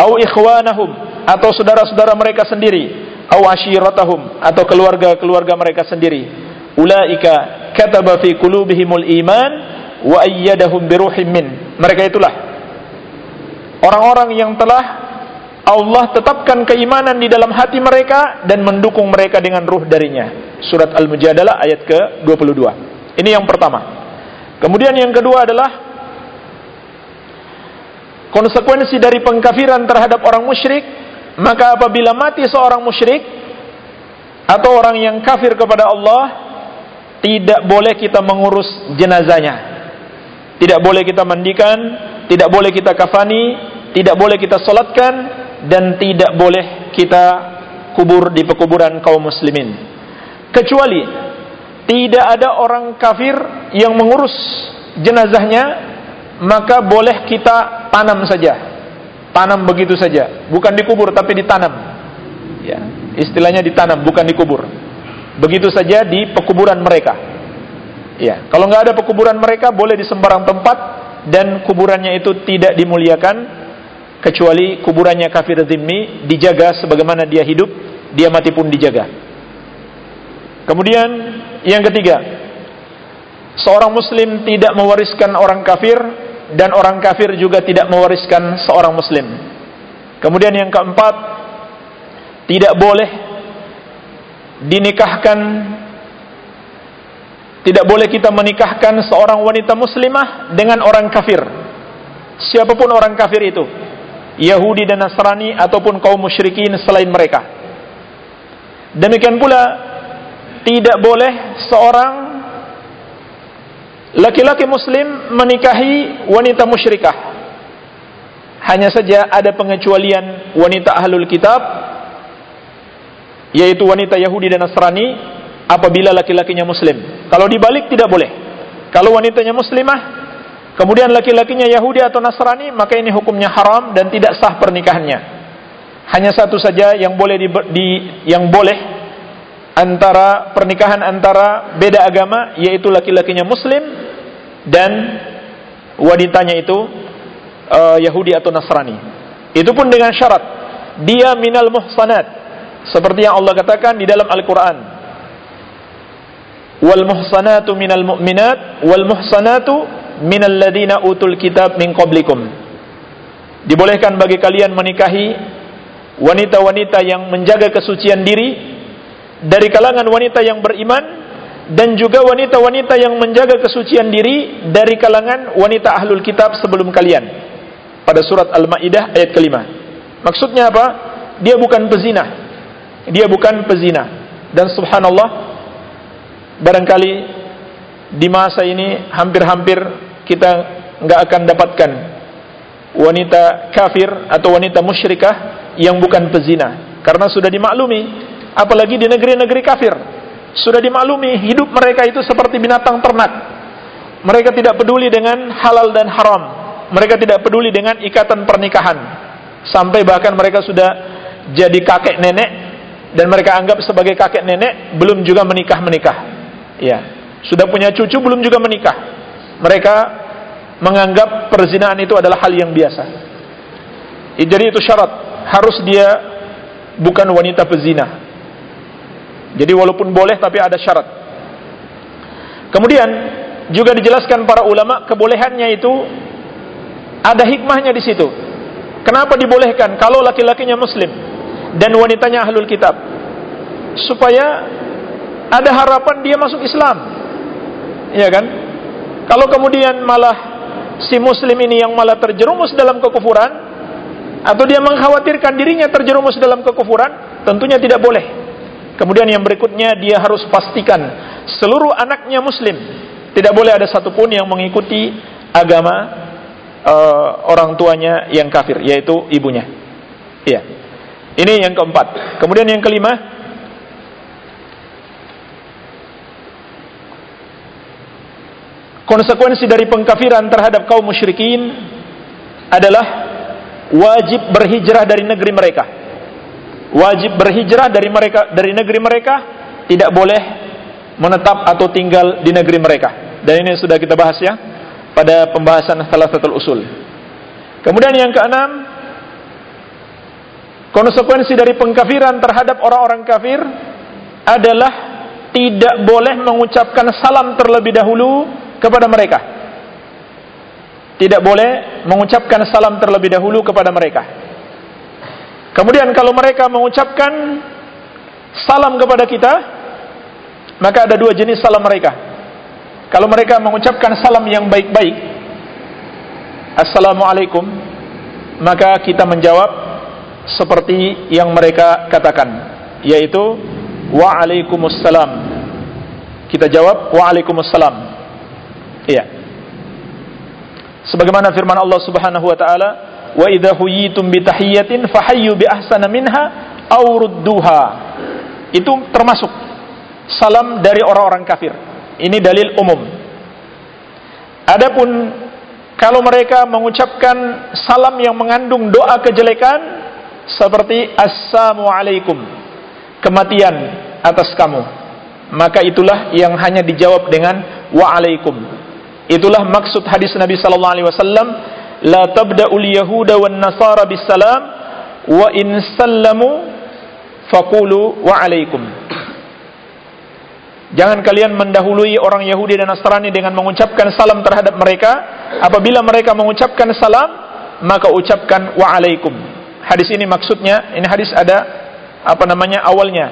Au ikhwanahum atau saudara-saudara mereka sendiri. Au ashiratahum atau keluarga-keluarga mereka sendiri. Ulaika kataba fi qulubihimul iman wa ayyadahum biruhim min. Mereka itulah. Orang-orang yang telah Allah tetapkan keimanan di dalam hati mereka dan mendukung mereka dengan ruh darinya. Surat al-mujadalah ayat ke-22 ini yang pertama. Kemudian yang kedua adalah konsekuensi dari pengkafiran terhadap orang musyrik maka apabila mati seorang musyrik atau orang yang kafir kepada Allah tidak boleh kita mengurus jenazahnya tidak boleh kita mandikan, tidak boleh kita kafani, tidak boleh kita solatkan, dan tidak boleh kita kubur di pekuburan kaum muslimin. Kecuali tidak ada orang kafir yang mengurus jenazahnya, maka boleh kita tanam saja. Tanam begitu saja, bukan dikubur tapi ditanam. Ya, istilahnya ditanam bukan dikubur. Begitu saja di pekuburan mereka. Ya, kalau nggak ada pekuburan mereka boleh di sembarang tempat dan kuburannya itu tidak dimuliakan kecuali kuburannya kafir zimmi dijaga sebagaimana dia hidup, dia mati pun dijaga. Kemudian yang ketiga, seorang muslim tidak mewariskan orang kafir dan orang kafir juga tidak mewariskan seorang muslim. Kemudian yang keempat, tidak boleh dinikahkan tidak boleh kita menikahkan seorang wanita muslimah dengan orang kafir. Siapa pun orang kafir itu. Yahudi dan Nasrani ataupun kaum musyrikin selain mereka. Demikian pula tidak boleh seorang laki-laki muslim menikahi wanita musyrikah. Hanya saja ada pengecualian wanita ahlul kitab yaitu wanita Yahudi dan Nasrani apabila laki-lakinya muslim. Kalau dibalik tidak boleh. Kalau wanitanya muslimah, kemudian laki-lakinya Yahudi atau Nasrani, maka ini hukumnya haram dan tidak sah pernikahannya. Hanya satu saja yang boleh di, di yang boleh antara pernikahan antara beda agama yaitu laki-lakinya muslim dan wanitanya itu uh, Yahudi atau Nasrani. Itu pun dengan syarat dia minal muhsanat. Seperti yang Allah katakan di dalam Al-Qur'an. Wal muhsanatu minal mu'minat wal muhsanatu minal ladina utul kitab min qablikum. Dibolehkan bagi kalian menikahi wanita-wanita yang menjaga kesucian diri dari kalangan wanita yang beriman dan juga wanita-wanita yang menjaga kesucian diri dari kalangan wanita ahlul kitab sebelum kalian. Pada surat Al-Maidah ayat kelima. Maksudnya apa? Dia bukan pezina. Dia bukan pezina. Dan subhanallah barangkali di masa ini hampir-hampir kita nggak akan dapatkan wanita kafir atau wanita musyrikah yang bukan pezina. Karena sudah dimaklumi apalagi di negeri-negeri kafir. Sudah dimaklumi hidup mereka itu seperti binatang ternak. Mereka tidak peduli dengan halal dan haram. Mereka tidak peduli dengan ikatan pernikahan. Sampai bahkan mereka sudah jadi kakek nenek dan mereka anggap sebagai kakek nenek belum juga menikah-menikah. Ya, sudah punya cucu belum juga menikah. Mereka menganggap perzinaan itu adalah hal yang biasa. Jadi itu syarat, harus dia bukan wanita pezina. Jadi walaupun boleh tapi ada syarat. Kemudian juga dijelaskan para ulama kebolehannya itu ada hikmahnya di situ. Kenapa dibolehkan kalau laki-lakinya muslim dan wanitanya ahlul kitab? Supaya ada harapan dia masuk Islam. Iya kan? Kalau kemudian malah si muslim ini yang malah terjerumus dalam kekufuran atau dia mengkhawatirkan dirinya terjerumus dalam kekufuran, tentunya tidak boleh. Kemudian yang berikutnya dia harus pastikan seluruh anaknya muslim. Tidak boleh ada satupun yang mengikuti agama uh, orang tuanya yang kafir, yaitu ibunya. Iya. Ini yang keempat. Kemudian yang kelima, konsekuensi dari pengkafiran terhadap kaum musyrikin adalah wajib berhijrah dari negeri mereka. Wajib berhijrah dari mereka dari negeri mereka, tidak boleh menetap atau tinggal di negeri mereka. Dan ini sudah kita bahas ya pada pembahasan salah satu usul. Kemudian yang keenam, konsekuensi dari pengkafiran terhadap orang-orang kafir adalah tidak boleh mengucapkan salam terlebih dahulu kepada mereka. Tidak boleh mengucapkan salam terlebih dahulu kepada mereka. Kemudian kalau mereka mengucapkan salam kepada kita, maka ada dua jenis salam mereka. Kalau mereka mengucapkan salam yang baik-baik, Assalamualaikum, maka kita menjawab seperti yang mereka katakan, yaitu Waalaikumsalam. Kita jawab Waalaikumsalam. Iya. Sebagaimana firman Allah Subhanahu wa taala, wa idza huyitum bi tahiyatin fahayyu bi ahsana minha aw. Itu termasuk salam dari orang-orang kafir. Ini dalil umum. Adapun kalau mereka mengucapkan salam yang mengandung doa kejelekan seperti assalamualaikum kematian atas kamu maka itulah yang hanya dijawab dengan waalaikum itulah maksud hadis Nabi sallallahu alaihi wasallam la tabda'ul yahuda wan nasara in sallamu faqulu wa alaikum Jangan kalian mendahului orang Yahudi dan Nasrani dengan mengucapkan salam terhadap mereka. Apabila mereka mengucapkan salam, maka ucapkan wa alaikum. Hadis ini maksudnya, ini hadis ada apa namanya awalnya,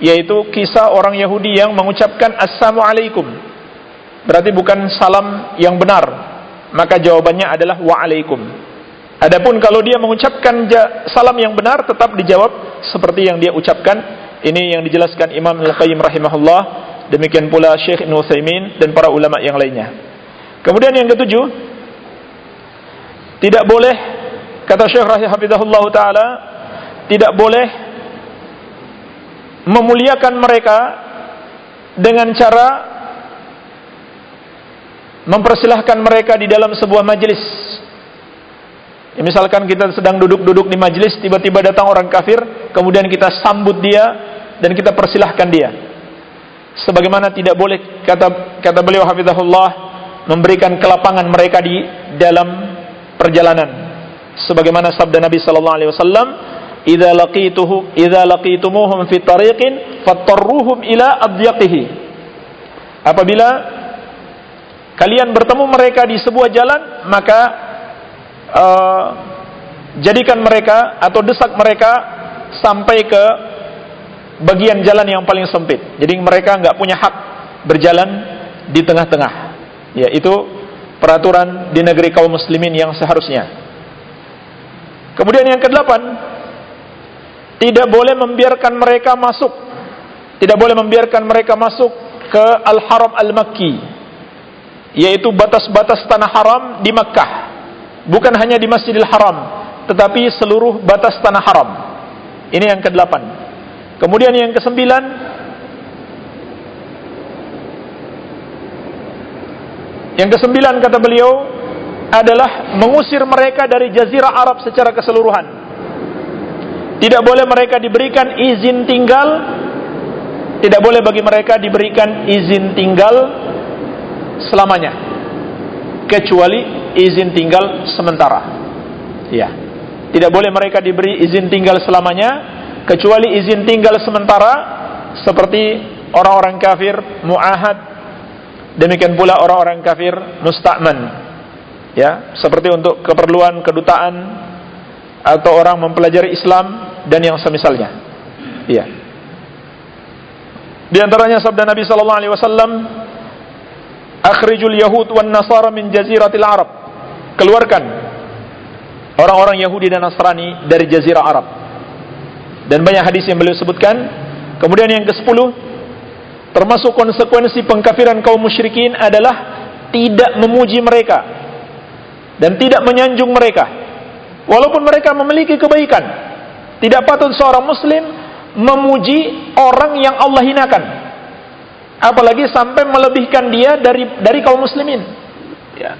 yaitu kisah orang Yahudi yang mengucapkan assalamu alaikum. Berarti bukan salam yang benar, maka jawabannya adalah waalaikum. Adapun kalau dia mengucapkan salam yang benar tetap dijawab seperti yang dia ucapkan. Ini yang dijelaskan Imam Al-Qayyim rahimahullah, demikian pula Syekh Ibnu Utsaimin dan para ulama yang lainnya. Kemudian yang ketujuh, tidak boleh kata Syekh rahimahullah taala tidak boleh memuliakan mereka dengan cara mempersilahkan mereka di dalam sebuah majelis. Ya, misalkan kita sedang duduk-duduk di majelis, tiba-tiba datang orang kafir, kemudian kita sambut dia dan kita persilahkan dia. Sebagaimana tidak boleh kata kata beliau hafizahullah memberikan kelapangan mereka di dalam perjalanan. Sebagaimana sabda Nabi sallallahu alaihi wasallam, "Idza laqituhum idza laqitumuhum fi tariqin fattarruhum ila adyaqihi." Apabila kalian bertemu mereka di sebuah jalan, maka uh, jadikan mereka atau desak mereka sampai ke bagian jalan yang paling sempit. Jadi mereka nggak punya hak berjalan di tengah-tengah. Ya, itu peraturan di negeri kaum muslimin yang seharusnya. Kemudian yang kedelapan, tidak boleh membiarkan mereka masuk, tidak boleh membiarkan mereka masuk ke Al-Haram Al-Makki yaitu batas-batas tanah haram di Makkah. Bukan hanya di Masjidil Haram, tetapi seluruh batas tanah haram. Ini yang kedelapan. Kemudian yang kesembilan, yang kesembilan kata beliau adalah mengusir mereka dari Jazirah Arab secara keseluruhan. Tidak boleh mereka diberikan izin tinggal, tidak boleh bagi mereka diberikan izin tinggal selamanya kecuali izin tinggal sementara. Ya. Tidak boleh mereka diberi izin tinggal selamanya kecuali izin tinggal sementara seperti orang-orang kafir muahad demikian pula orang-orang kafir musta'man. Ya, seperti untuk keperluan kedutaan atau orang mempelajari Islam dan yang semisalnya. Ya. Di antaranya sabda Nabi sallallahu alaihi wasallam akhrijul yahud wan nasara min jaziratil arab keluarkan orang-orang Yahudi dan Nasrani dari jazirah Arab. Dan banyak hadis yang beliau sebutkan. Kemudian yang ke-10 termasuk konsekuensi pengkafiran kaum musyrikin adalah tidak memuji mereka dan tidak menyanjung mereka. Walaupun mereka memiliki kebaikan, tidak patut seorang muslim memuji orang yang Allah hinakan. Apalagi sampai melebihkan dia dari dari kaum muslimin. Ya.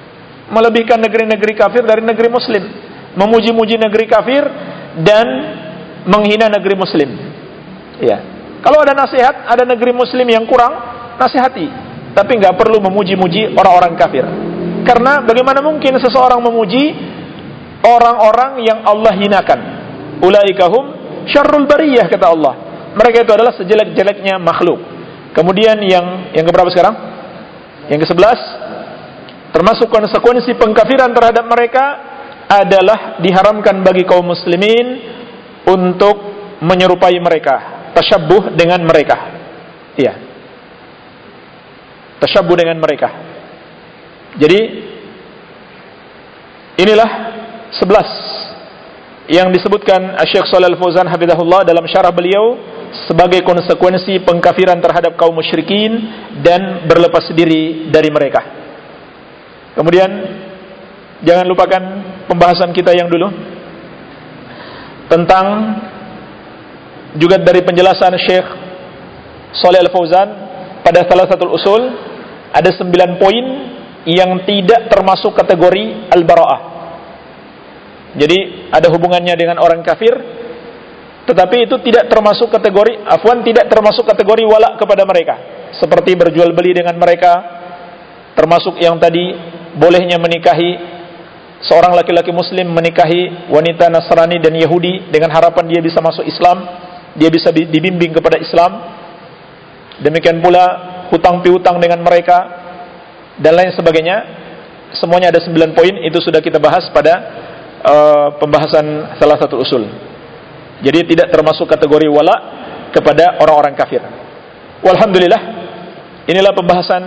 Melebihkan negeri-negeri kafir dari negeri muslim. Memuji-muji negeri kafir dan menghina negeri muslim. Ya. Kalau ada nasihat, ada negeri muslim yang kurang, nasihati. Tapi nggak perlu memuji-muji orang-orang kafir. Karena bagaimana mungkin seseorang memuji orang-orang yang Allah hinakan? Ulaikahum syarrul bariyah kata Allah. Mereka itu adalah sejelek-jeleknya makhluk. Kemudian yang yang keberapa sekarang? Yang ke-11 termasuk konsekuensi pengkafiran terhadap mereka adalah diharamkan bagi kaum muslimin untuk menyerupai mereka, tasyabbuh dengan mereka. Iya. Tasyabbuh dengan mereka. Jadi inilah 11 yang disebutkan Syekh Shalal Fauzan Hafizahullah dalam syarah beliau sebagai konsekuensi pengkafiran terhadap kaum musyrikin dan berlepas diri dari mereka. Kemudian jangan lupakan pembahasan kita yang dulu tentang juga dari penjelasan Syekh Saleh Al-Fauzan pada salah satu usul ada sembilan poin yang tidak termasuk kategori al-bara'ah. Jadi ada hubungannya dengan orang kafir tetapi itu tidak termasuk kategori afwan tidak termasuk kategori wala kepada mereka. Seperti berjual beli dengan mereka termasuk yang tadi bolehnya menikahi seorang laki-laki muslim menikahi wanita Nasrani dan Yahudi dengan harapan dia bisa masuk Islam dia bisa dibimbing kepada Islam. Demikian pula hutang piutang dengan mereka dan lain sebagainya. Semuanya ada 9 poin itu sudah kita bahas pada uh, pembahasan salah satu usul jadi tidak termasuk kategori wala kepada orang-orang kafir. Walhamdulillah, inilah pembahasan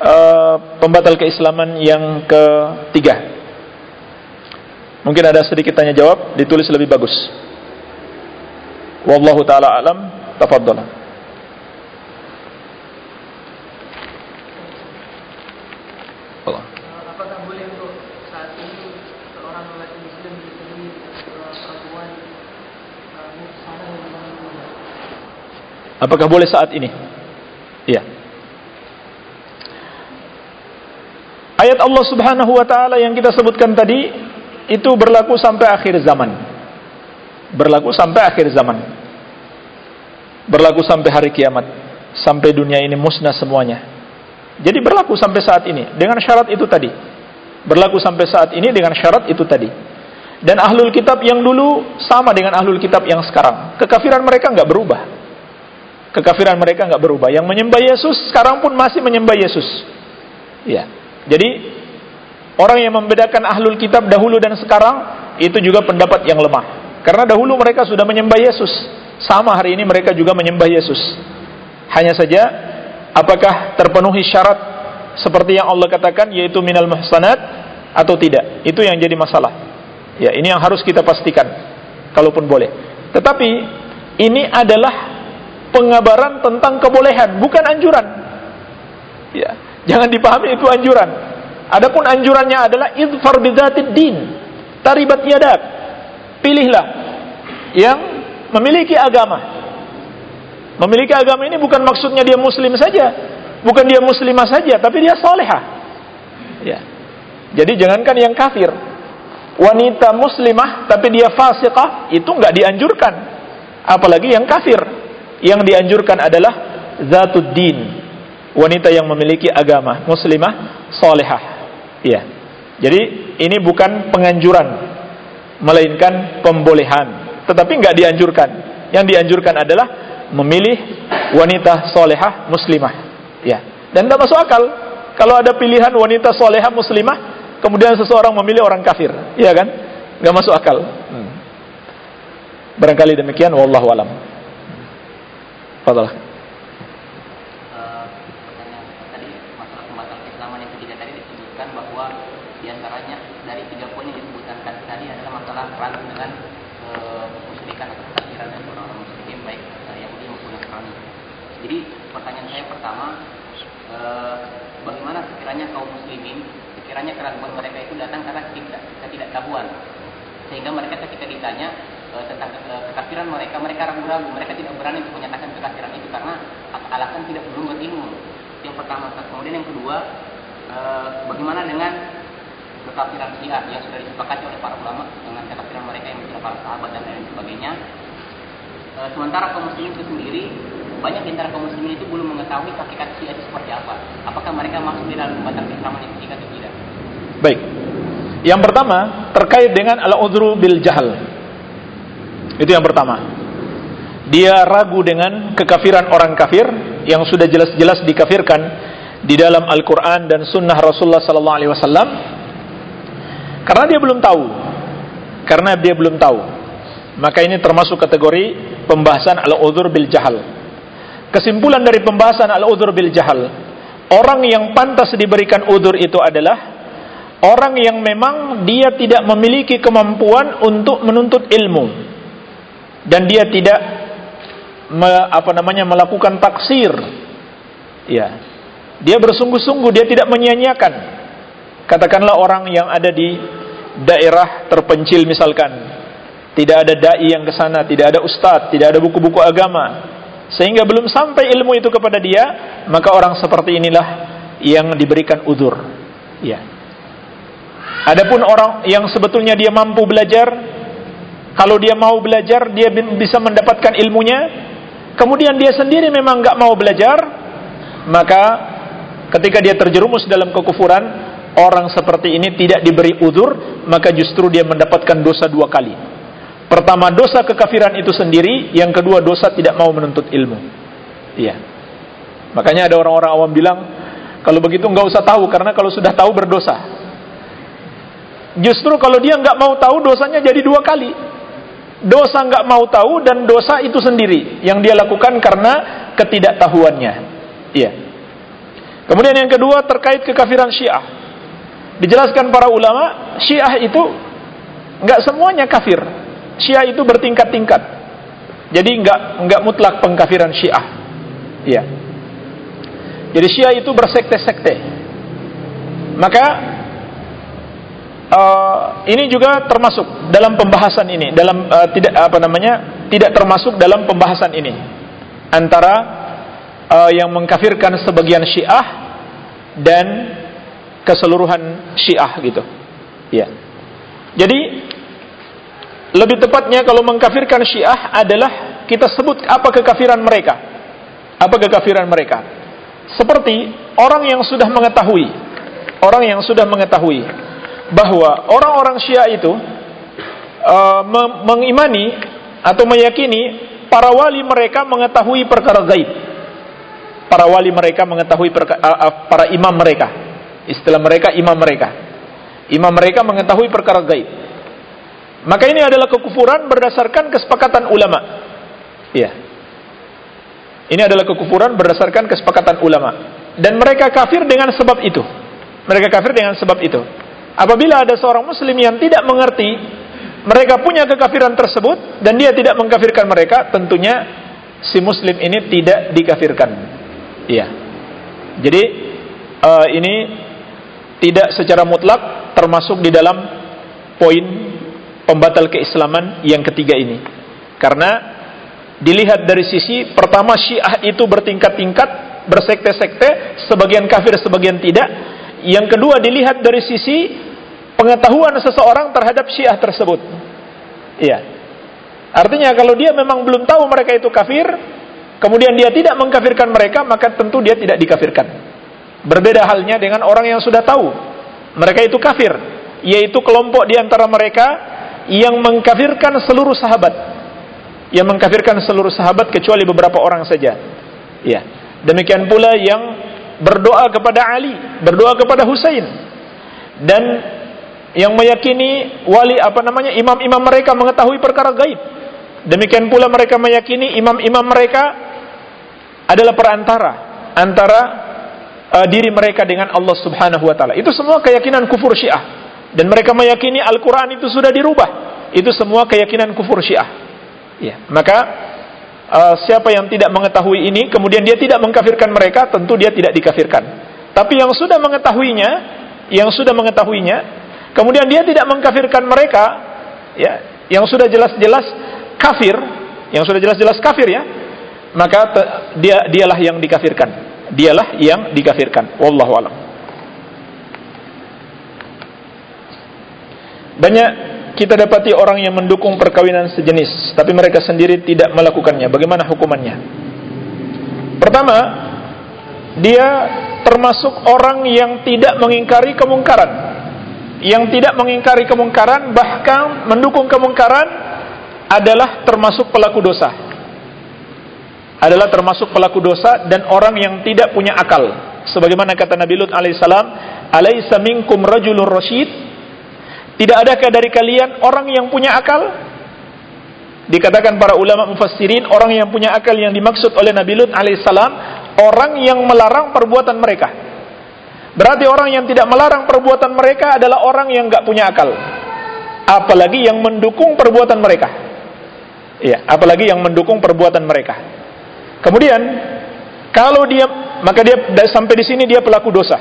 uh, pembatal keislaman yang ketiga. Mungkin ada sedikit tanya jawab, ditulis lebih bagus. Wallahu taala alam, tafadhol. Apakah boleh saat ini? Iya. Ayat Allah Subhanahu wa taala yang kita sebutkan tadi itu berlaku sampai akhir zaman. Berlaku sampai akhir zaman. Berlaku sampai hari kiamat. Sampai dunia ini musnah semuanya. Jadi berlaku sampai saat ini dengan syarat itu tadi. Berlaku sampai saat ini dengan syarat itu tadi. Dan ahlul kitab yang dulu sama dengan ahlul kitab yang sekarang. Kekafiran mereka nggak berubah kekafiran mereka nggak berubah. Yang menyembah Yesus sekarang pun masih menyembah Yesus. Ya. Jadi orang yang membedakan ahlul kitab dahulu dan sekarang itu juga pendapat yang lemah. Karena dahulu mereka sudah menyembah Yesus. Sama hari ini mereka juga menyembah Yesus. Hanya saja apakah terpenuhi syarat seperti yang Allah katakan yaitu minal muhsanat atau tidak. Itu yang jadi masalah. Ya, ini yang harus kita pastikan kalaupun boleh. Tetapi ini adalah pengabaran tentang kebolehan, bukan anjuran. Ya, jangan dipahami itu anjuran. Adapun anjurannya adalah idfar bidzatid din. Taribat yadak. Pilihlah yang memiliki agama. Memiliki agama ini bukan maksudnya dia muslim saja, bukan dia muslimah saja, tapi dia solehah. Ya. Jadi jangankan yang kafir, wanita muslimah tapi dia fasiqah itu nggak dianjurkan, apalagi yang kafir. Yang dianjurkan adalah zatud din. Wanita yang memiliki agama, muslimah, solehah. Iya. Jadi ini bukan penganjuran, melainkan pembolehan. Tetapi nggak dianjurkan. Yang dianjurkan adalah memilih wanita solehah muslimah. Ya. Dan tidak masuk akal kalau ada pilihan wanita solehah muslimah, kemudian seseorang memilih orang kafir, iya kan? Nggak masuk akal. Hmm. Barangkali demikian. Wallahu alam. Fadal. tadi masalah pembatal keislaman yang ketiga tadi disebut menyebutkan bahwa di antaranya dari tiga poin yang disebutkan tadi adalah masalah ragu dengan e, musyrikan atau kekafiran dari orang-orang musyrikin baik e, Yahudi maupun Nasrani. Jadi pertanyaan pertama, e, bagaimana sekiranya kaum muslimin, sekiranya keraguan mereka itu datang karena tidak ketidaktahuan, sehingga mereka ketika ditanya tentang kekafiran mereka, mereka ragu-ragu, mereka tidak berani untuk menyatakan kekafiran itu karena alasan tidak belum berilmu. Yang pertama, kemudian yang kedua, e, bagaimana dengan kekafiran Syiah yang sudah disepakati oleh para ulama dengan kekafiran mereka yang menjadi para sahabat dan lain sebagainya. Sementara kaum muslimin itu sendiri banyak di antara kaum muslimin itu belum mengetahui hakikat Syiah itu seperti apa. Apakah mereka masuk di dalam pembatas Islam yang ketiga atau tidak? Baik. Yang pertama terkait dengan al-udhru bil jahal. Itu yang pertama. Dia ragu dengan kekafiran orang kafir yang sudah jelas-jelas dikafirkan di dalam Al-Quran dan Sunnah Rasulullah Wasallam karena dia belum tahu. Karena dia belum tahu. Maka ini termasuk kategori pembahasan al-udhur bil jahal. Kesimpulan dari pembahasan al-udhur bil jahal, orang yang pantas diberikan udhur itu adalah orang yang memang dia tidak memiliki kemampuan untuk menuntut ilmu dan dia tidak me, apa namanya melakukan taksir. Ya. Dia bersungguh-sungguh, dia tidak menyia-nyiakan Katakanlah orang yang ada di daerah terpencil misalkan, tidak ada dai yang ke sana, tidak ada ustadz, tidak ada buku-buku agama, sehingga belum sampai ilmu itu kepada dia, maka orang seperti inilah yang diberikan udur. Ya. Adapun orang yang sebetulnya dia mampu belajar, kalau dia mau belajar, dia bisa mendapatkan ilmunya. Kemudian dia sendiri memang nggak mau belajar, maka ketika dia terjerumus dalam kekufuran, orang seperti ini tidak diberi udur, maka justru dia mendapatkan dosa dua kali. Pertama dosa kekafiran itu sendiri, yang kedua dosa tidak mau menuntut ilmu. Iya. Makanya ada orang-orang awam bilang, kalau begitu nggak usah tahu karena kalau sudah tahu berdosa. Justru kalau dia nggak mau tahu dosanya jadi dua kali. Dosa nggak mau tahu dan dosa itu sendiri yang dia lakukan karena ketidaktahuannya. Iya. Kemudian yang kedua terkait kekafiran Syiah. Dijelaskan para ulama, Syiah itu nggak semuanya kafir. Syiah itu bertingkat-tingkat. Jadi nggak nggak mutlak pengkafiran Syiah. Iya. Jadi Syiah itu bersekte-sekte. Maka uh, ini juga termasuk dalam pembahasan ini, dalam uh, tidak apa namanya, tidak termasuk dalam pembahasan ini antara uh, yang mengkafirkan sebagian Syiah dan keseluruhan Syiah gitu. Ya. Jadi lebih tepatnya kalau mengkafirkan Syiah adalah kita sebut apa kekafiran mereka. Apa kekafiran mereka? Seperti orang yang sudah mengetahui, orang yang sudah mengetahui bahwa orang-orang Syiah itu uh, mengimani atau meyakini para wali mereka mengetahui perkara gaib. Para wali mereka mengetahui perkara, uh, uh, para imam mereka Istilah mereka imam mereka. Imam mereka mengetahui perkara gaib. Maka ini adalah kekufuran berdasarkan kesepakatan ulama. Iya. Ini adalah kekufuran berdasarkan kesepakatan ulama. Dan mereka kafir dengan sebab itu. Mereka kafir dengan sebab itu. Apabila ada seorang muslim yang tidak mengerti mereka punya kekafiran tersebut dan dia tidak mengkafirkan mereka, tentunya si muslim ini tidak dikafirkan. Iya. Jadi uh, ini tidak secara mutlak termasuk di dalam poin pembatal keislaman yang ketiga ini. Karena dilihat dari sisi pertama Syiah itu bertingkat-tingkat, bersekte-sekte, sebagian kafir, sebagian tidak. Yang kedua dilihat dari sisi pengetahuan seseorang terhadap Syiah tersebut. Iya. Artinya kalau dia memang belum tahu mereka itu kafir, kemudian dia tidak mengkafirkan mereka, maka tentu dia tidak dikafirkan. Berbeda halnya dengan orang yang sudah tahu mereka itu kafir, yaitu kelompok di antara mereka yang mengkafirkan seluruh sahabat. Yang mengkafirkan seluruh sahabat kecuali beberapa orang saja. Ya. Demikian pula yang berdoa kepada Ali, berdoa kepada Husain. Dan yang meyakini wali apa namanya imam-imam mereka mengetahui perkara gaib. Demikian pula mereka meyakini imam-imam mereka adalah perantara antara uh, diri mereka dengan Allah Subhanahu wa taala. Itu semua keyakinan kufur Syiah. Dan mereka meyakini Al-Qur'an itu sudah dirubah. Itu semua keyakinan kufur Syiah. Ya, maka uh, siapa yang tidak mengetahui ini kemudian dia tidak mengkafirkan mereka, tentu dia tidak dikafirkan. Tapi yang sudah mengetahuinya, yang sudah mengetahuinya, kemudian dia tidak mengkafirkan mereka, ya, yang sudah jelas-jelas kafir, yang sudah jelas-jelas kafir ya, maka dia dialah yang dikafirkan. Dialah yang dikafirkan. Wallahu alam. Banyak kita dapati orang yang mendukung perkawinan sejenis, tapi mereka sendiri tidak melakukannya. Bagaimana hukumannya? Pertama, dia termasuk orang yang tidak mengingkari kemungkaran. Yang tidak mengingkari kemungkaran, bahkan mendukung kemungkaran adalah termasuk pelaku dosa. Adalah termasuk pelaku dosa dan orang yang tidak punya akal. Sebagaimana kata Nabi Lut alaihissalam, "Alaisa minkum rajulun rasyid?" Tidak adakah dari kalian orang yang punya akal? Dikatakan para ulama mufassirin, orang yang punya akal yang dimaksud oleh Nabi Lut alaihissalam, orang yang melarang perbuatan mereka. Berarti orang yang tidak melarang perbuatan mereka adalah orang yang nggak punya akal. Apalagi yang mendukung perbuatan mereka. Iya, apalagi yang mendukung perbuatan mereka. Kemudian, kalau dia maka dia sampai di sini dia pelaku dosa,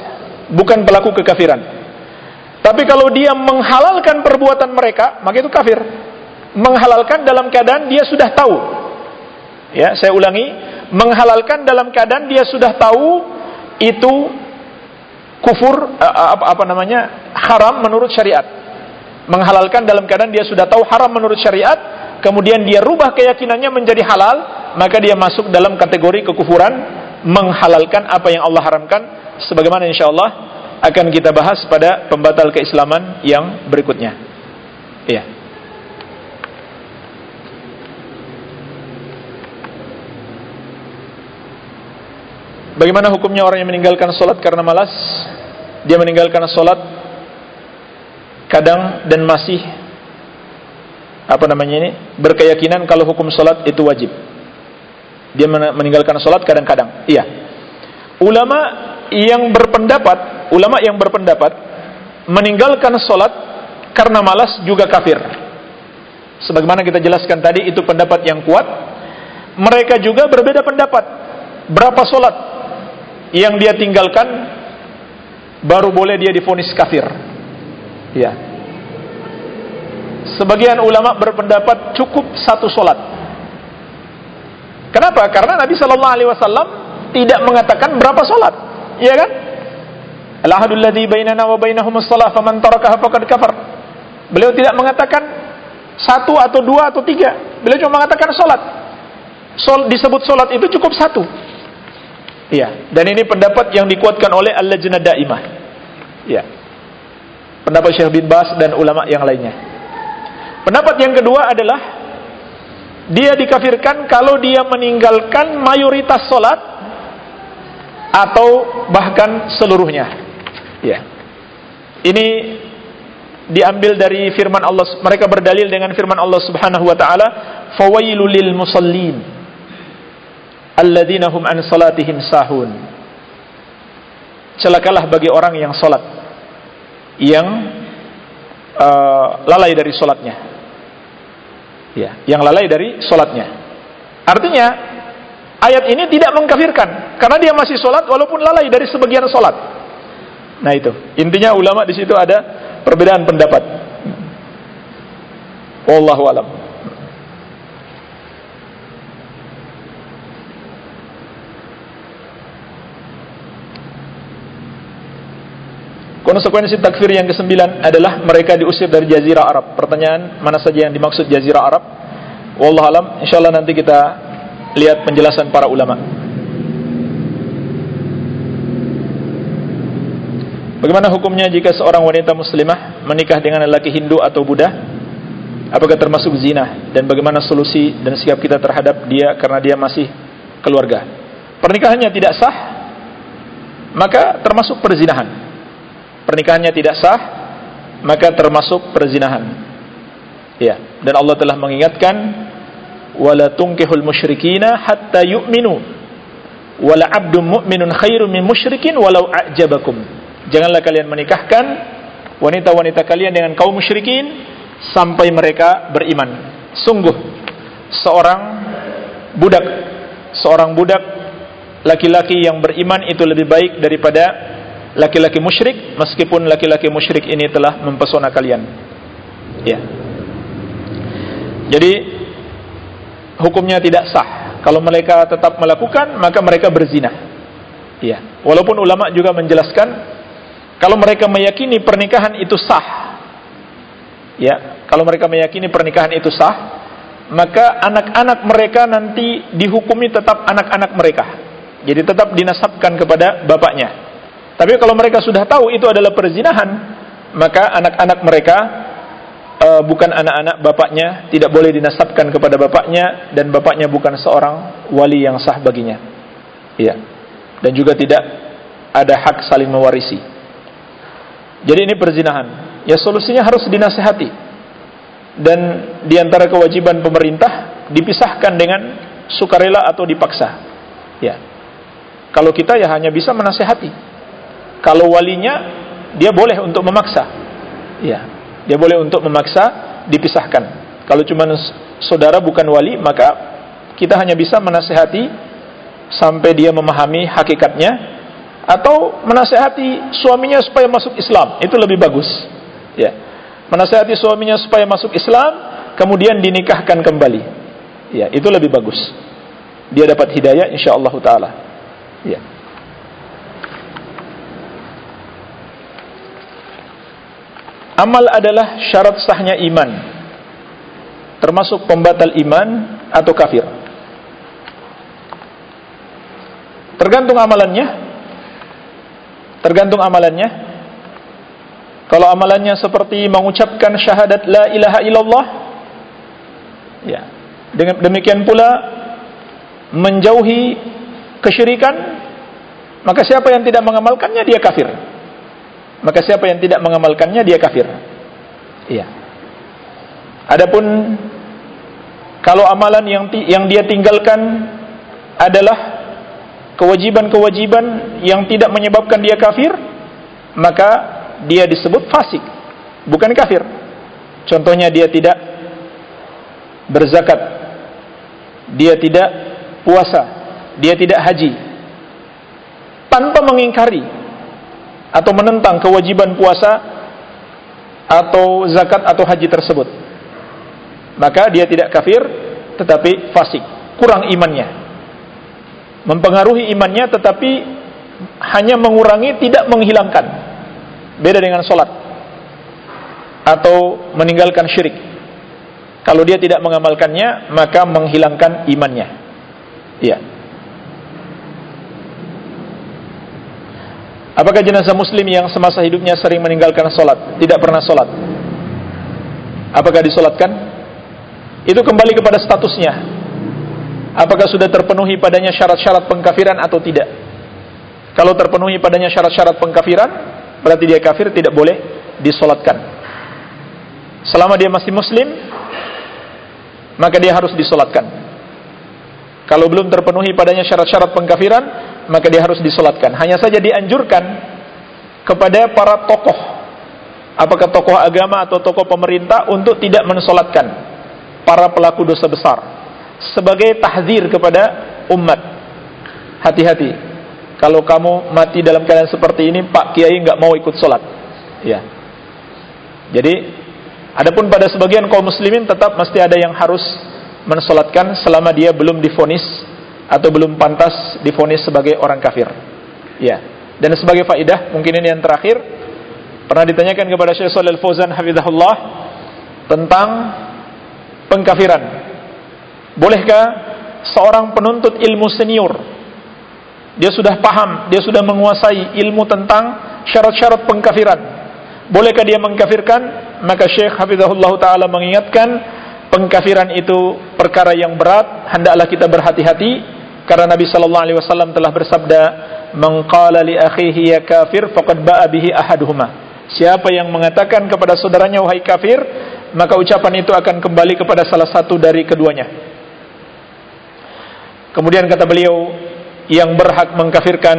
bukan pelaku kekafiran. Tapi kalau dia menghalalkan perbuatan mereka, maka itu kafir. Menghalalkan dalam keadaan dia sudah tahu. Ya, saya ulangi, menghalalkan dalam keadaan dia sudah tahu itu kufur apa, apa namanya? haram menurut syariat. Menghalalkan dalam keadaan dia sudah tahu haram menurut syariat, kemudian dia rubah keyakinannya menjadi halal, maka dia masuk dalam kategori kekufuran menghalalkan apa yang Allah haramkan sebagaimana insyaallah akan kita bahas pada pembatal keislaman yang berikutnya. Iya. Bagaimana hukumnya orang yang meninggalkan sholat karena malas? Dia meninggalkan sholat kadang dan masih apa namanya ini berkeyakinan kalau hukum sholat itu wajib. Dia meninggalkan sholat kadang-kadang. Iya. Ulama yang berpendapat ulama yang berpendapat meninggalkan sholat karena malas juga kafir. Sebagaimana kita jelaskan tadi itu pendapat yang kuat. Mereka juga berbeda pendapat. Berapa sholat yang dia tinggalkan baru boleh dia difonis kafir. Ya. Sebagian ulama berpendapat cukup satu sholat. Kenapa? Karena Nabi Shallallahu Alaihi Wasallam tidak mengatakan berapa sholat, ya kan? Al-ahadul ladzi bainana wa bainahum as-salah faman tarakaha faqad kafar. Beliau tidak mengatakan satu atau dua atau tiga. Beliau cuma mengatakan salat. Sol, disebut salat itu cukup satu. Iya, dan ini pendapat yang dikuatkan oleh Al-Lajnah Daimah. Iya. Pendapat Syekh bin Bas dan ulama yang lainnya. Pendapat yang kedua adalah dia dikafirkan kalau dia meninggalkan mayoritas solat atau bahkan seluruhnya. Ya. Ini diambil dari firman Allah mereka berdalil dengan firman Allah Subhanahu wa taala fawailul lil musallin alladzina hum an salatihim sahun. Celakalah bagi orang yang salat yang uh, lalai dari salatnya. Ya yang lalai dari salatnya. Artinya ayat ini tidak mengkafirkan karena dia masih salat walaupun lalai dari sebagian salat Nah itu intinya ulama di situ ada perbedaan pendapat. Wallahu alam. Konsekuensi takfir yang kesembilan adalah mereka diusir dari Jazirah Arab. Pertanyaan mana saja yang dimaksud Jazirah Arab? Wallahu alam. Insyaallah nanti kita lihat penjelasan para ulama. Bagaimana hukumnya jika seorang wanita muslimah menikah dengan lelaki Hindu atau Buddha? Apakah termasuk zina? Dan bagaimana solusi dan sikap kita terhadap dia karena dia masih keluarga? Pernikahannya tidak sah, maka termasuk perzinahan. Pernikahannya tidak sah, maka termasuk perzinahan. Ya, dan Allah telah mengingatkan wala tunkihul musyrikina hatta yu'minu wala 'abdun mu'minun khairum min musyrikin walau a'jabakum. Janganlah kalian menikahkan wanita-wanita kalian dengan kaum musyrikin sampai mereka beriman. Sungguh seorang budak seorang budak laki-laki yang beriman itu lebih baik daripada laki-laki musyrik meskipun laki-laki musyrik ini telah mempesona kalian. Ya. Jadi hukumnya tidak sah. Kalau mereka tetap melakukan maka mereka berzina. Ya. Walaupun ulama juga menjelaskan kalau mereka meyakini pernikahan itu sah. Ya, kalau mereka meyakini pernikahan itu sah, maka anak-anak mereka nanti dihukumi tetap anak-anak mereka. Jadi tetap dinasabkan kepada bapaknya. Tapi kalau mereka sudah tahu itu adalah perzinahan, maka anak-anak mereka uh, bukan anak-anak bapaknya, tidak boleh dinasabkan kepada bapaknya dan bapaknya bukan seorang wali yang sah baginya. Iya. Dan juga tidak ada hak saling mewarisi. Jadi ini perzinahan. Ya solusinya harus dinasehati. Dan di antara kewajiban pemerintah dipisahkan dengan sukarela atau dipaksa. Ya. Kalau kita ya hanya bisa menasehati. Kalau walinya dia boleh untuk memaksa. Ya. Dia boleh untuk memaksa dipisahkan. Kalau cuma saudara bukan wali maka kita hanya bisa menasehati sampai dia memahami hakikatnya atau menasehati suaminya supaya masuk Islam. Itu lebih bagus. Ya. Menasehati suaminya supaya masuk Islam kemudian dinikahkan kembali. Ya itu lebih bagus. Dia dapat hidayah insyaallah taala. Ya. Amal adalah syarat sahnya iman. Termasuk pembatal iman atau kafir. Tergantung amalannya tergantung amalannya kalau amalannya seperti mengucapkan syahadat la ilaha illallah ya dengan demikian pula menjauhi kesyirikan maka siapa yang tidak mengamalkannya dia kafir maka siapa yang tidak mengamalkannya dia kafir. Iya. Adapun kalau amalan yang yang dia tinggalkan adalah kewajiban-kewajiban yang tidak menyebabkan dia kafir, maka dia disebut fasik, bukan kafir. Contohnya dia tidak berzakat, dia tidak puasa, dia tidak haji, tanpa mengingkari atau menentang kewajiban puasa atau zakat atau haji tersebut maka dia tidak kafir tetapi fasik kurang imannya mempengaruhi imannya tetapi hanya mengurangi tidak menghilangkan. Beda dengan solat. Atau meninggalkan syirik. Kalau dia tidak mengamalkannya maka menghilangkan imannya. Iya. Apakah jenazah muslim yang semasa hidupnya sering meninggalkan solat Tidak pernah solat? Apakah disolatkan? Itu kembali kepada statusnya Apakah sudah terpenuhi padanya syarat-syarat pengkafiran atau tidak? Kalau terpenuhi padanya syarat-syarat pengkafiran Berarti dia kafir tidak boleh disolatkan. Selama dia masih muslim Maka dia harus disolatkan. Kalau belum terpenuhi padanya syarat-syarat pengkafiran maka dia harus disolatkan. Hanya saja dianjurkan kepada para tokoh, apakah tokoh agama atau tokoh pemerintah untuk tidak mensolatkan para pelaku dosa besar sebagai tahzir kepada umat. Hati-hati, kalau kamu mati dalam keadaan seperti ini, Pak Kiai nggak mau ikut solat. Ya. Jadi, adapun pada sebagian kaum muslimin tetap mesti ada yang harus mensolatkan selama dia belum difonis atau belum pantas difonis sebagai orang kafir. Ya. Dan sebagai faidah, mungkin ini yang terakhir, pernah ditanyakan kepada Syekh Shalal Fauzan hafizahullah tentang pengkafiran. Bolehkah seorang penuntut ilmu senior dia sudah paham, dia sudah menguasai ilmu tentang syarat-syarat pengkafiran. Bolehkah dia mengkafirkan? Maka Syekh Hafizahullah Ta'ala mengingatkan Pengkafiran itu perkara yang berat Hendaklah kita berhati-hati karena Nabi sallallahu alaihi wasallam telah bersabda, "Man qala li akhihi ya kafir faqad ba'a bihi ahaduhuma." Siapa yang mengatakan kepada saudaranya wahai kafir, maka ucapan itu akan kembali kepada salah satu dari keduanya. Kemudian kata beliau, yang berhak mengkafirkan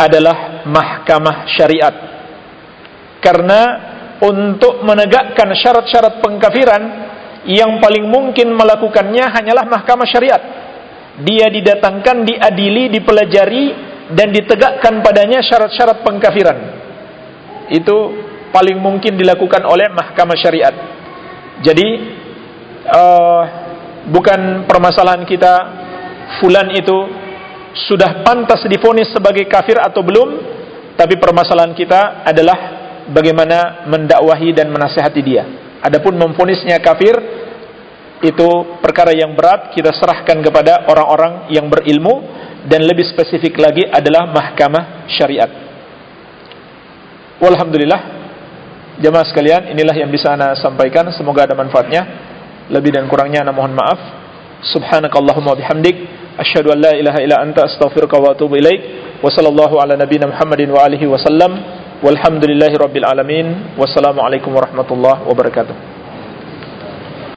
adalah mahkamah syariat. Karena untuk menegakkan syarat-syarat pengkafiran yang paling mungkin melakukannya hanyalah mahkamah syariat. Dia didatangkan, diadili, dipelajari dan ditegakkan padanya syarat-syarat pengkafiran. Itu paling mungkin dilakukan oleh mahkamah syariat. Jadi uh, bukan permasalahan kita fulan itu sudah pantas difonis sebagai kafir atau belum, tapi permasalahan kita adalah bagaimana mendakwahi dan menasehati dia. Adapun memfonisnya kafir itu perkara yang berat kita serahkan kepada orang-orang yang berilmu dan lebih spesifik lagi adalah mahkamah syariat. Walhamdulillah jemaah sekalian inilah yang bisa ana sampaikan semoga ada manfaatnya. Lebih dan kurangnya ana mohon maaf. Subhanakallahumma bihamdik asyhadu an la ilaha illa anta astaghfiruka wa atubu ilaik. Wa sallallahu ala nabiyyina Muhammadin wa alihi wasallam walhamdulillahi rabbil alamin. Wassalamu alaikum warahmatullahi wabarakatuh